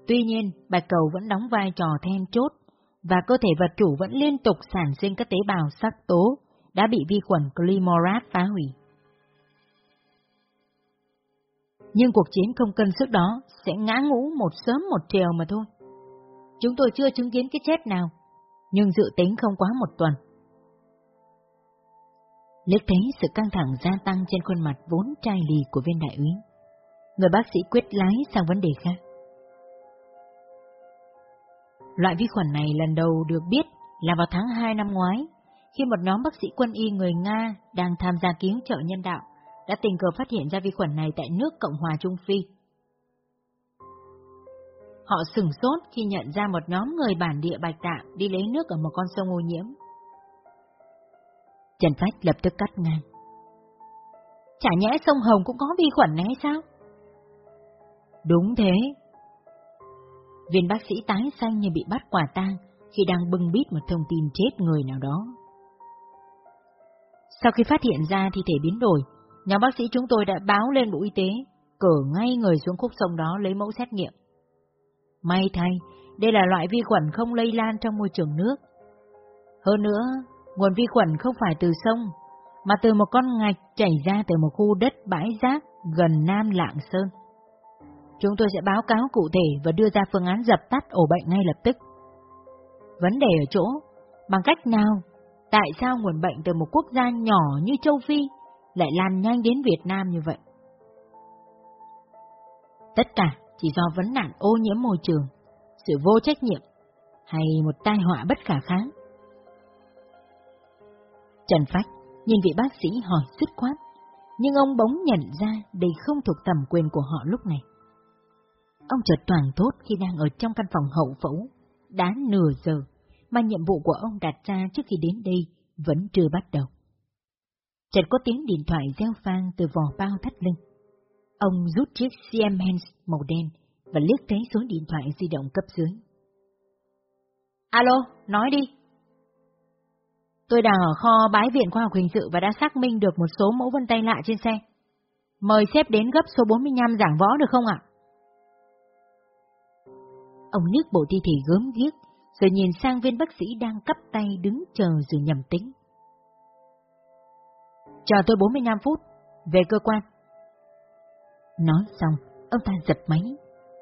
Tuy nhiên, bạch cầu vẫn đóng vai trò then chốt, và cơ thể vật chủ vẫn liên tục sản sinh các tế bào sắc tố đã bị vi khuẩn Glymorat phá hủy. Nhưng cuộc chiến không cân sức đó sẽ ngã ngũ một sớm một chiều mà thôi. Chúng tôi chưa chứng kiến cái chết nào, nhưng dự tính không quá một tuần. Liếc thấy sự căng thẳng gia tăng trên khuôn mặt vốn trai lì của viên đại úy. Người bác sĩ quyết lái sang vấn đề khác. Loại vi khuẩn này lần đầu được biết là vào tháng 2 năm ngoái, khi một nhóm bác sĩ quân y người Nga đang tham gia cứu trợ nhân đạo, đã tình cờ phát hiện ra vi khuẩn này tại nước Cộng hòa Trung Phi. Họ sửng sốt khi nhận ra một nhóm người bản địa bạch tạng đi lấy nước ở một con sông ô nhiễm. Trần Phách lập tức cắt ngang. Chả nhẽ sông Hồng cũng có vi khuẩn này hay sao? Đúng thế. Viên bác sĩ tái xanh như bị bắt quả tang khi đang bưng bít một thông tin chết người nào đó. Sau khi phát hiện ra thi thể biến đổi, nhóm bác sĩ chúng tôi đã báo lên Bộ Y tế, cử ngay người xuống khúc sông đó lấy mẫu xét nghiệm. May thay, đây là loại vi khuẩn không lây lan trong môi trường nước. Hơn nữa, nguồn vi khuẩn không phải từ sông, mà từ một con ngạch chảy ra từ một khu đất bãi rác gần Nam Lạng Sơn. Chúng tôi sẽ báo cáo cụ thể và đưa ra phương án dập tắt ổ bệnh ngay lập tức. Vấn đề ở chỗ, bằng cách nào, tại sao nguồn bệnh từ một quốc gia nhỏ như châu Phi lại lan nhanh đến Việt Nam như vậy? Tất cả chỉ do vấn nạn ô nhiễm môi trường, sự vô trách nhiệm hay một tai họa bất khả kháng. Trần Phách nhìn vị bác sĩ hỏi dứt khoát, nhưng ông bỗng nhận ra đây không thuộc tầm quyền của họ lúc này. Ông chợt toàn tốt khi đang ở trong căn phòng hậu phẫu, đã nửa giờ, mà nhiệm vụ của ông đặt ra trước khi đến đây vẫn chưa bắt đầu. Chợt có tiếng điện thoại reo vang từ vò bao thắt lưng. Ông rút chiếc Siemens màu đen và liếc thấy số điện thoại di động cấp dưới. Alo, nói đi. Tôi đang ở kho bái viện khoa học hình sự và đã xác minh được một số mẫu vân tay lạ trên xe. Mời xếp đến gấp số 45 giảng võ được không ạ? Ông nước bộ thi thể gớm ghiếc, rồi nhìn sang viên bác sĩ đang cắp tay đứng chờ rồi nhầm tính. Chờ tôi 45 phút, về cơ quan. Nói xong, ông ta giật máy.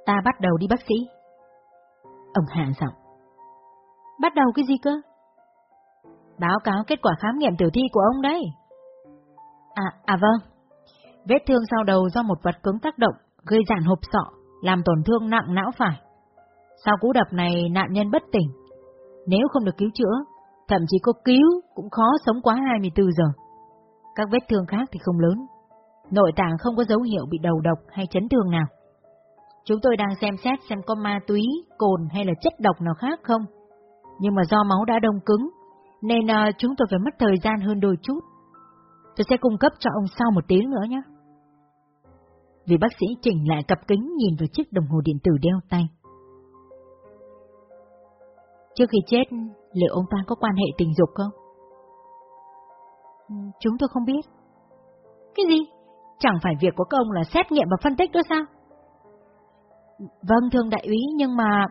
Ta bắt đầu đi bác sĩ. Ông hạ giọng. Bắt đầu cái gì cơ? Báo cáo kết quả khám nghiệm tử thi của ông đấy. À, à vâng. Vết thương sau đầu do một vật cứng tác động, gây giãn hộp sọ, làm tổn thương nặng não phải. Sau cú đập này nạn nhân bất tỉnh. Nếu không được cứu chữa, thậm chí có cứu cũng khó sống quá 24 giờ. Các vết thương khác thì không lớn. Nội tạng không có dấu hiệu bị đầu độc hay chấn thương nào. Chúng tôi đang xem xét xem có ma túy, cồn hay là chất độc nào khác không. Nhưng mà do máu đã đông cứng, nên uh, chúng tôi phải mất thời gian hơn đôi chút. Tôi sẽ cung cấp cho ông sau một tiếng nữa nhé. Vì bác sĩ chỉnh lại cặp kính nhìn vào chiếc đồng hồ điện tử đeo tay. Trước khi chết, liệu ông ta có quan hệ tình dục không? Chúng tôi không biết. Cái gì? Chẳng phải việc của các ông là xét nghiệm và phân tích đó sao? Vâng, thương đại úy, nhưng mà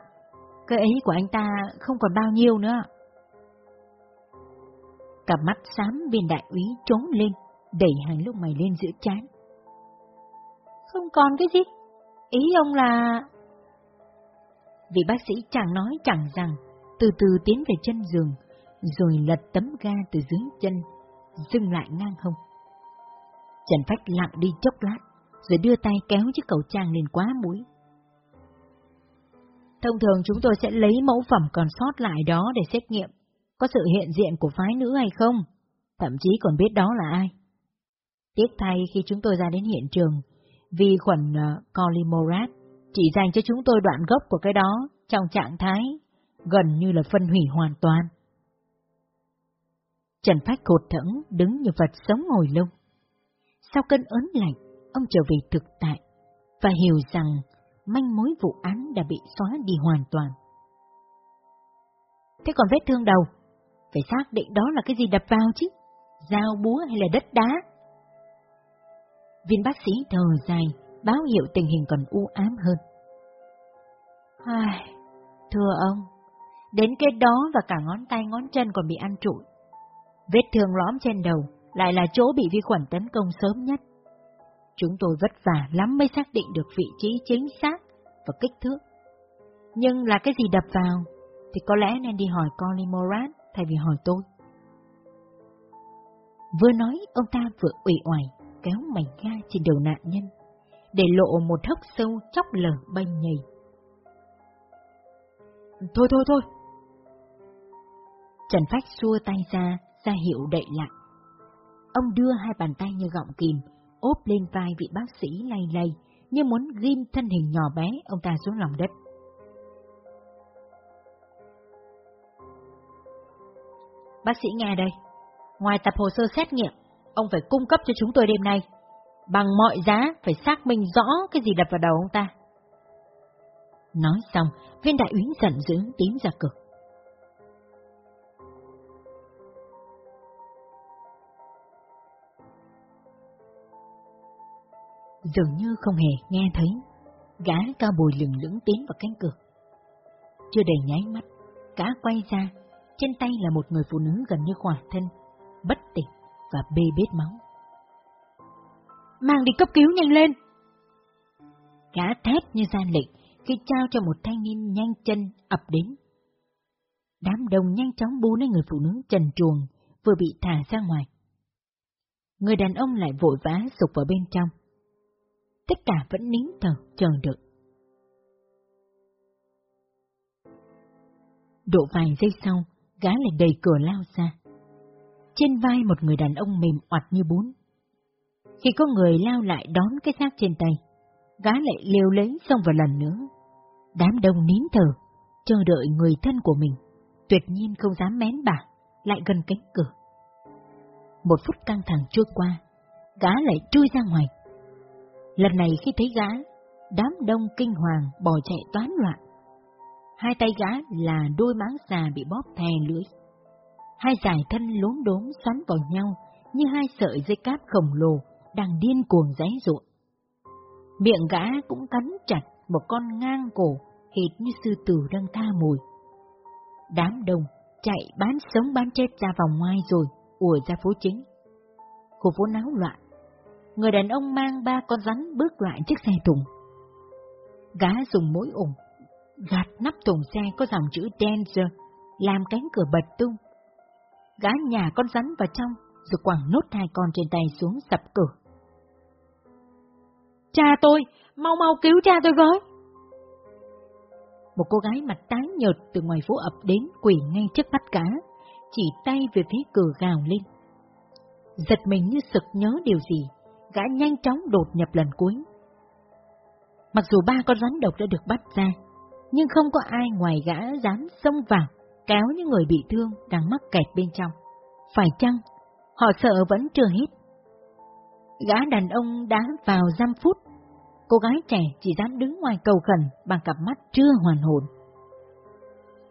cái ấy của anh ta không còn bao nhiêu nữa. Cặp mắt xám viên đại úy trốn lên, đẩy hàng lúc mày lên giữa chán. Không còn cái gì? Ý ông là... Vị bác sĩ chẳng nói chẳng rằng, từ từ tiến về chân giường, rồi lật tấm ga từ dưới chân, dừng lại ngang hông. Trần Phách lặng đi chốc lát, rồi đưa tay kéo chiếc cầu trang lên quá mũi. Thông thường chúng tôi sẽ lấy mẫu phẩm còn sót lại đó để xét nghiệm, có sự hiện diện của phái nữ hay không, thậm chí còn biết đó là ai. Tiếc thay khi chúng tôi ra đến hiện trường, vi khuẩn uh, Colimorat chỉ dành cho chúng tôi đoạn gốc của cái đó trong trạng thái gần như là phân hủy hoàn toàn. Trần Phách cột thẫn đứng như vật sống ngồi lung. Sau cơn ớn lạnh, ông trở về thực tại và hiểu rằng manh mối vụ án đã bị xóa đi hoàn toàn. Thế còn vết thương đầu, phải xác định đó là cái gì đập vào chứ? dao búa hay là đất đá. Viên bác sĩ thở dài, báo hiệu tình hình còn u ám hơn. Ai, thưa ông, đến cái đó và cả ngón tay ngón chân còn bị ăn trụi. Vết thương lõm trên đầu lại là chỗ bị vi khuẩn tấn công sớm nhất. Chúng tôi vất vả lắm mới xác định được vị trí chính xác và kích thước. Nhưng là cái gì đập vào, thì có lẽ nên đi hỏi Colin Moran thay vì hỏi tôi. Vừa nói, ông ta vừa ủy oải kéo mảnh ga trên đầu nạn nhân, để lộ một hốc sâu chóc lở banh nhầy. Thôi thôi thôi. Trần Phách xua tay ra, ra hiệu đậy lại. Ông đưa hai bàn tay như gọng kìm, ốp lên vai vị bác sĩ lay lay, như muốn ghim thân hình nhỏ bé ông ta xuống lòng đất. Bác sĩ nghe đây, ngoài tập hồ sơ xét nghiệm, ông phải cung cấp cho chúng tôi đêm nay. Bằng mọi giá phải xác minh rõ cái gì đập vào đầu ông ta. Nói xong, viên đại úy giận dữ tím ra cực. Dường như không hề nghe thấy, gã cao bồi lừng lững tiến vào cánh cửa. Chưa đầy nháy mắt, gã quay ra, trên tay là một người phụ nữ gần như khỏa thân, bất tỉnh và bê bết máu. Mang đi cấp cứu nhanh lên! Gã thét như gian lệnh khi trao cho một thanh niên nhanh chân ập đến. Đám đông nhanh chóng bu lấy người phụ nữ trần truồng vừa bị thả ra ngoài. Người đàn ông lại vội vã sụp vào bên trong. Tất cả vẫn nín thở chờ đợi. Độ vài giây sau, gã lại đầy cửa lao ra. Trên vai một người đàn ông mềm oặt như bún. Khi có người lao lại đón cái xác trên tay, gã lại liều lấy xong vào lần nữa. Đám đông nín thở, chờ đợi người thân của mình, tuyệt nhiên không dám mén bà, lại gần cánh cửa. Một phút căng thẳng trôi qua, gã lại trôi ra ngoài. Lần này khi thấy gã, đám đông kinh hoàng bỏ chạy toán loạn. Hai tay gã là đôi máng xà bị bóp thè lưỡi. Hai giải thân lốm đốm xoắn vào nhau như hai sợi dây cáp khổng lồ đang điên cuồng giấy ruộng. Miệng gã cũng cắn chặt một con ngang cổ, hệt như sư tử đang tha mùi. Đám đông chạy bán sống bán chết ra vòng ngoài rồi, ùa ra phố chính. Khu phố náo loạn, người đàn ông mang ba con rắn bước lại chiếc xe thùng. Gá dùng mũi ủng, gạt nắp thùng xe có dòng chữ Danger, làm cánh cửa bật tung. Gá nhà con rắn vào trong, rồi quẳng nốt hai con trên tay xuống sập cửa. Cha tôi, mau mau cứu cha tôi với. Một cô gái mặt tái nhợt từ ngoài phố ập đến quỷ ngay trước mắt cá, chỉ tay về phía cửa gào lên. Giật mình như sực nhớ điều gì, gã nhanh chóng đột nhập lần cuối. Mặc dù ba con rắn độc đã được bắt ra, nhưng không có ai ngoài gã dám xông vào, kéo những người bị thương đang mắc kẹt bên trong. Phải chăng, họ sợ vẫn chưa hết. Gã đàn ông đã vào giam phút cô gái trẻ chỉ dám đứng ngoài cầu khẩn bằng cặp mắt chưa hoàn hồn.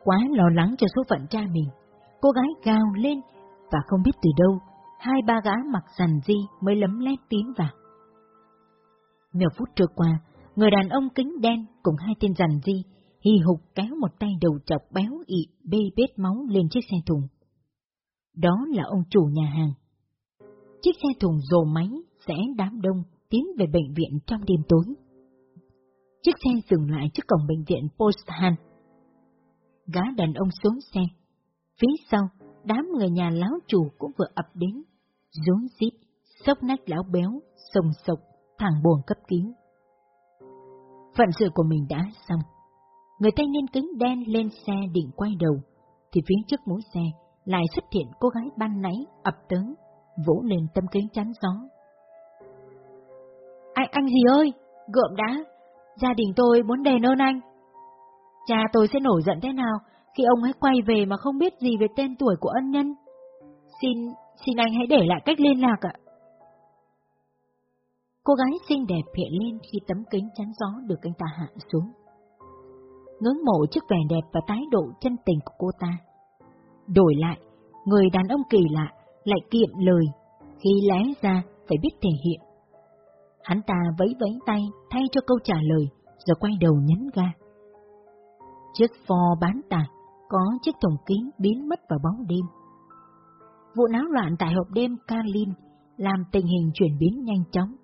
Quá lo lắng cho số phận cha mình, cô gái gào lên và không biết từ đâu, hai ba gã mặc sàn di mới lấm lét tiến vào. Nửa phút trôi qua, người đàn ông kính đen cùng hai tên rằn di hì hục kéo một tay đầu chọc béo ị bê bết máu lên chiếc xe thùng. Đó là ông chủ nhà hàng. Chiếc xe thùng rồ máy, sẽ đám đông tiến về bệnh viện trong đêm tối. Chiếc xe dừng lại trước cổng bệnh viện Posthan. Gã đàn ông xuống xe. Phía sau, đám người nhà láo chủ cũng vừa ập đến, rốn rít, sốc nách lão béo, sồng sộc, thẳng buồn cấp cứu. Phận sự của mình đã xong. Người thanh niên kính đen lên xe định quay đầu, thì phía trước mũi xe lại xuất hiện cô gái ban nãy ập tới, vỗ lên tâm kính chắn gió, anh, anh gì ơi, gượm đã, gia đình tôi muốn đền ơn anh. Cha tôi sẽ nổi giận thế nào khi ông ấy quay về mà không biết gì về tên tuổi của ân nhân. Xin, xin anh hãy để lại cách liên lạc ạ. Cô gái xinh đẹp hiện lên khi tấm kính chắn gió được anh ta hạ xuống. Ngưỡng mộ chiếc vẻ đẹp và thái độ chân tình của cô ta. Đổi lại, người đàn ông kỳ lạ lại kiệm lời, khi lẽ ra phải biết thể hiện. Hắn ta vẫy vẫy tay thay cho câu trả lời, rồi quay đầu nhấn ga. Chiếc pho bán tải có chiếc thùng kính biến mất vào bóng đêm. Vụ náo loạn tại hộp đêm Carlin làm tình hình chuyển biến nhanh chóng.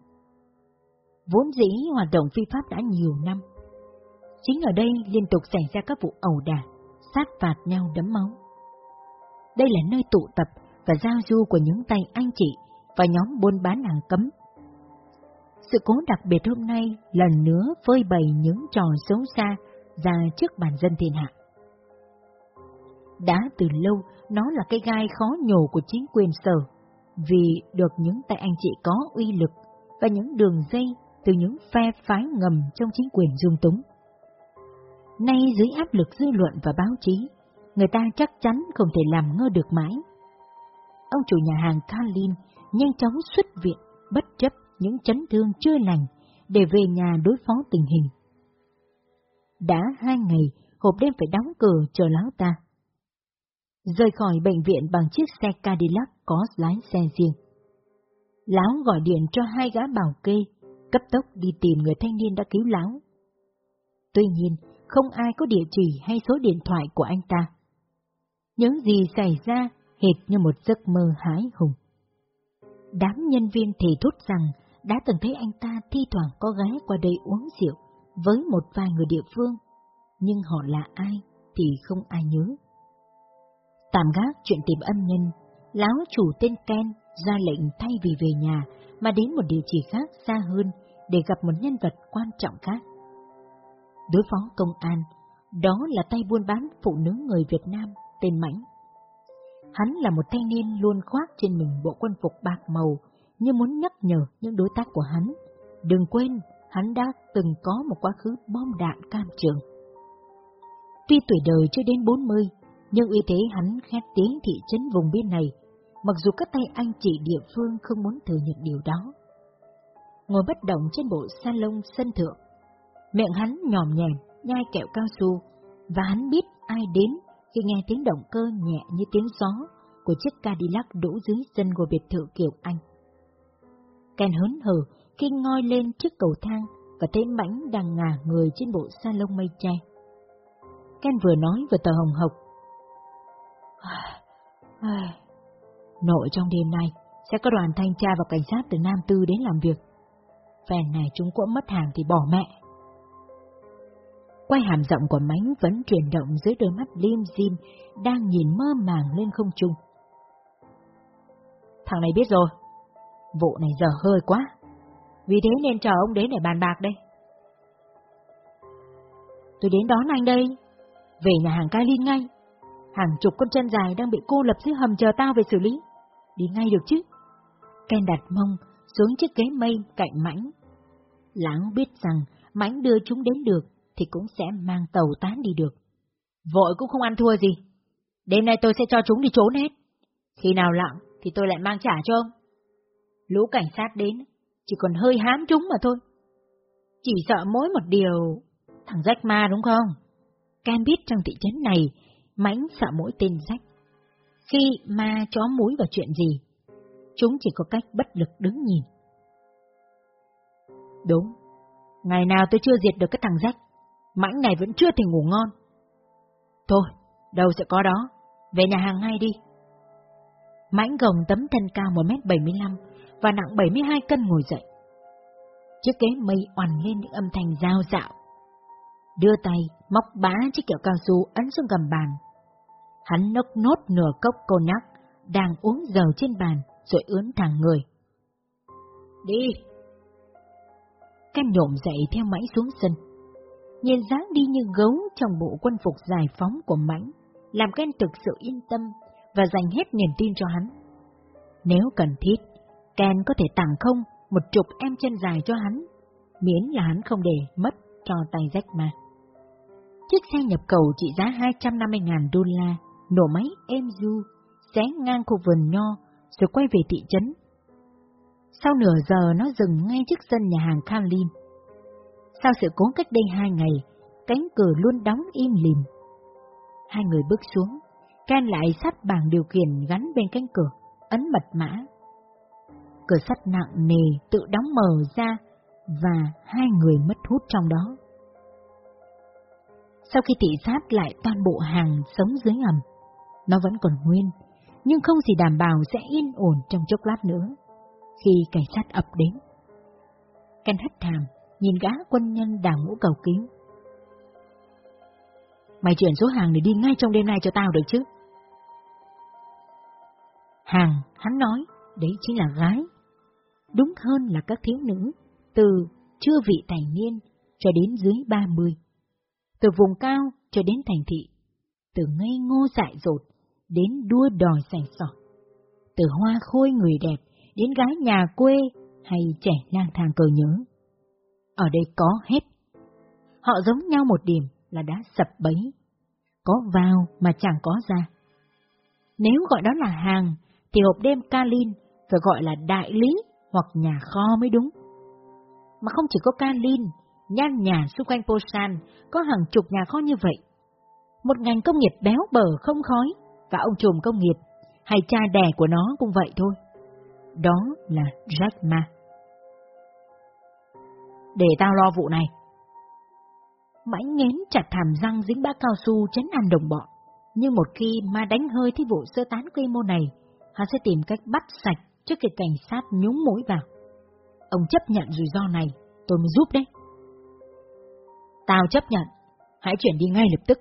Vốn dĩ hoạt động phi pháp đã nhiều năm. Chính ở đây liên tục xảy ra các vụ ẩu đả, sát phạt nhau đấm máu. Đây là nơi tụ tập và giao du của những tay anh chị và nhóm buôn bán hàng cấm. Sự cố đặc biệt hôm nay lần nữa phơi bày những trò xấu xa ra trước bàn dân thiên hạ. Đã từ lâu, nó là cái gai khó nhổ của chính quyền sở, vì được những tay anh chị có uy lực và những đường dây từ những phe phái ngầm trong chính quyền dung túng. Nay dưới áp lực dư luận và báo chí, người ta chắc chắn không thể làm ngơ được mãi. Ông chủ nhà hàng Kalin nhanh chóng xuất viện bất chấp những chấn thương chưa lành để về nhà đối phó tình hình. Đã hai ngày, hộp đêm phải đóng cửa chờ lão ta. Rời khỏi bệnh viện bằng chiếc xe Cadillac có lái xe riêng. Lão gọi điện cho hai gã bảo kê, cấp tốc đi tìm người thanh niên đã cứu lão. Tuy nhiên, không ai có địa chỉ hay số điện thoại của anh ta. Những gì xảy ra hệt như một giấc mơ hái hùng. Đám nhân viên thì thốt rằng đã từng thấy anh ta thi thoảng có ghé qua đây uống rượu với một vài người địa phương, nhưng họ là ai thì không ai nhớ. Tạm gác chuyện tìm ân nhân, lão chủ tên Ken ra lệnh thay vì về nhà mà đến một địa chỉ khác xa hơn để gặp một nhân vật quan trọng khác. Đối phó công an, đó là tay buôn bán phụ nữ người Việt Nam tên Mãnh. Hắn là một thanh niên luôn khoác trên mình bộ quân phục bạc màu như muốn nhắc nhở những đối tác của hắn. Đừng quên, hắn đã từng có một quá khứ bom đạn cam trường. Tuy tuổi đời chưa đến 40, nhưng uy thế hắn khét tiếng thị trấn vùng biên này, mặc dù các tay anh chị địa phương không muốn thừa nhận điều đó. Ngồi bất động trên bộ salon sân thượng, miệng hắn nhòm nhèm, nhai kẹo cao su, và hắn biết ai đến khi nghe tiếng động cơ nhẹ như tiếng gió của chiếc Cadillac đổ dưới sân ngôi biệt thự kiểu Anh. Ken hớn hở khi ngoi lên chiếc cầu thang và thấy mảnh đang ngả người trên bộ salon mây che. Ken vừa nói vừa tờ hồng hộc. Nội trong đêm nay sẽ có đoàn thanh tra và cảnh sát từ Nam Tư đến làm việc. Phèn này chúng cũng mất hàng thì bỏ mẹ. Quay hàm rộng của mánh vẫn chuyển động dưới đôi mắt lim dim, đang nhìn mơ màng lên không trung. Thằng này biết rồi, vụ này giờ hơi quá, vì thế nên chờ ông đến để bàn bạc đây. Tôi đến đón anh đây, về nhà hàng Kailin ngay. Hàng chục con chân dài đang bị cô lập dưới hầm chờ tao về xử lý. Đi ngay được chứ. Ken đặt mông xuống chiếc ghế mây cạnh mãnh. Lãng biết rằng mãnh đưa chúng đến được thì cũng sẽ mang tàu tán đi được. Vội cũng không ăn thua gì. Đêm nay tôi sẽ cho chúng đi trốn hết. Khi nào lặng thì tôi lại mang trả cho ông. Lũ cảnh sát đến, chỉ còn hơi hám chúng mà thôi. Chỉ sợ mỗi một điều, thằng Jack ma đúng không? Ken biết trong thị trấn này, mãnh sợ mỗi tên rách. Khi ma chó mũi vào chuyện gì, chúng chỉ có cách bất lực đứng nhìn. Đúng, ngày nào tôi chưa diệt được cái thằng rách, mãnh này vẫn chưa thể ngủ ngon. Thôi, đâu sẽ có đó, về nhà hàng ngay đi. Mãnh gồng tấm thân cao 1m75 và nặng 72 cân ngồi dậy. Chiếc ghế mây oằn lên những âm thanh giao dạo. Đưa tay, móc bá chiếc kẹo cao su ấn xuống gầm bàn. Hắn nốc nốt nửa cốc cô nắc, đang uống dầu trên bàn, rồi ướn thẳng người. Đi! Ken nhộm dậy theo mãnh xuống sân nhìn dáng đi như gấu trong bộ quân phục giải phóng của Mãnh, làm Ken thực sự yên tâm và dành hết niềm tin cho hắn. Nếu cần thiết, Ken có thể tặng không một chục em chân dài cho hắn, miễn là hắn không để mất cho tay rách mà. Chiếc xe nhập cầu trị giá 250.000 đô la, nổ máy êm du, xé ngang khu vườn nho, rồi quay về thị trấn. Sau nửa giờ nó dừng ngay trước sân nhà hàng Carlin. Sau sự cố cách đây hai ngày, cánh cửa luôn đóng im lìm. Hai người bước xuống, Ken lại sắt bảng điều khiển gắn bên cánh cửa, ấn mật mã. Cửa sắt nặng nề tự đóng mở ra và hai người mất hút trong đó. Sau khi thị sát lại toàn bộ hàng sống dưới ngầm, nó vẫn còn nguyên, nhưng không gì đảm bảo sẽ yên ổn trong chốc lát nữa, khi cảnh sát ập đến. Ken hất thàm, nhìn gã quân nhân đào ngũ cầu cứu. Mày chuyển số hàng để đi ngay trong đêm nay cho tao được chứ? Hàng, hắn nói, đấy chính là gái. Đúng hơn là các thiếu nữ, từ chưa vị thành niên cho đến dưới ba mươi. Từ vùng cao cho đến thành thị, từ ngây ngô dại dột đến đua đòi sành sọt. Từ hoa khôi người đẹp đến gái nhà quê hay trẻ lang thang cờ nhớ. Ở đây có hết. Họ giống nhau một điểm là đã sập bấy. Có vào mà chẳng có ra. Nếu gọi đó là hàng, thì hộp đêm Kalin phải gọi là đại lý hoặc nhà kho mới đúng. Mà không chỉ có Kalin, nhan nhà xung quanh Posan có hàng chục nhà kho như vậy. Một ngành công nghiệp béo bở không khói, và ông trùm công nghiệp, hay cha đẻ của nó cũng vậy thôi. Đó là Jack Ma. Để tao lo vụ này. Mãnh nghén chặt thảm răng dính bã cao su chấn ăn đồng bọn. Nhưng một khi ma đánh hơi thi vụ sơ tán quy mô này, hắn sẽ tìm cách bắt sạch trước khi cảnh sát nhúng mũi vào. Ông chấp nhận rủi ro này, tôi mới giúp đấy. Tao chấp nhận, hãy chuyển đi ngay lập tức.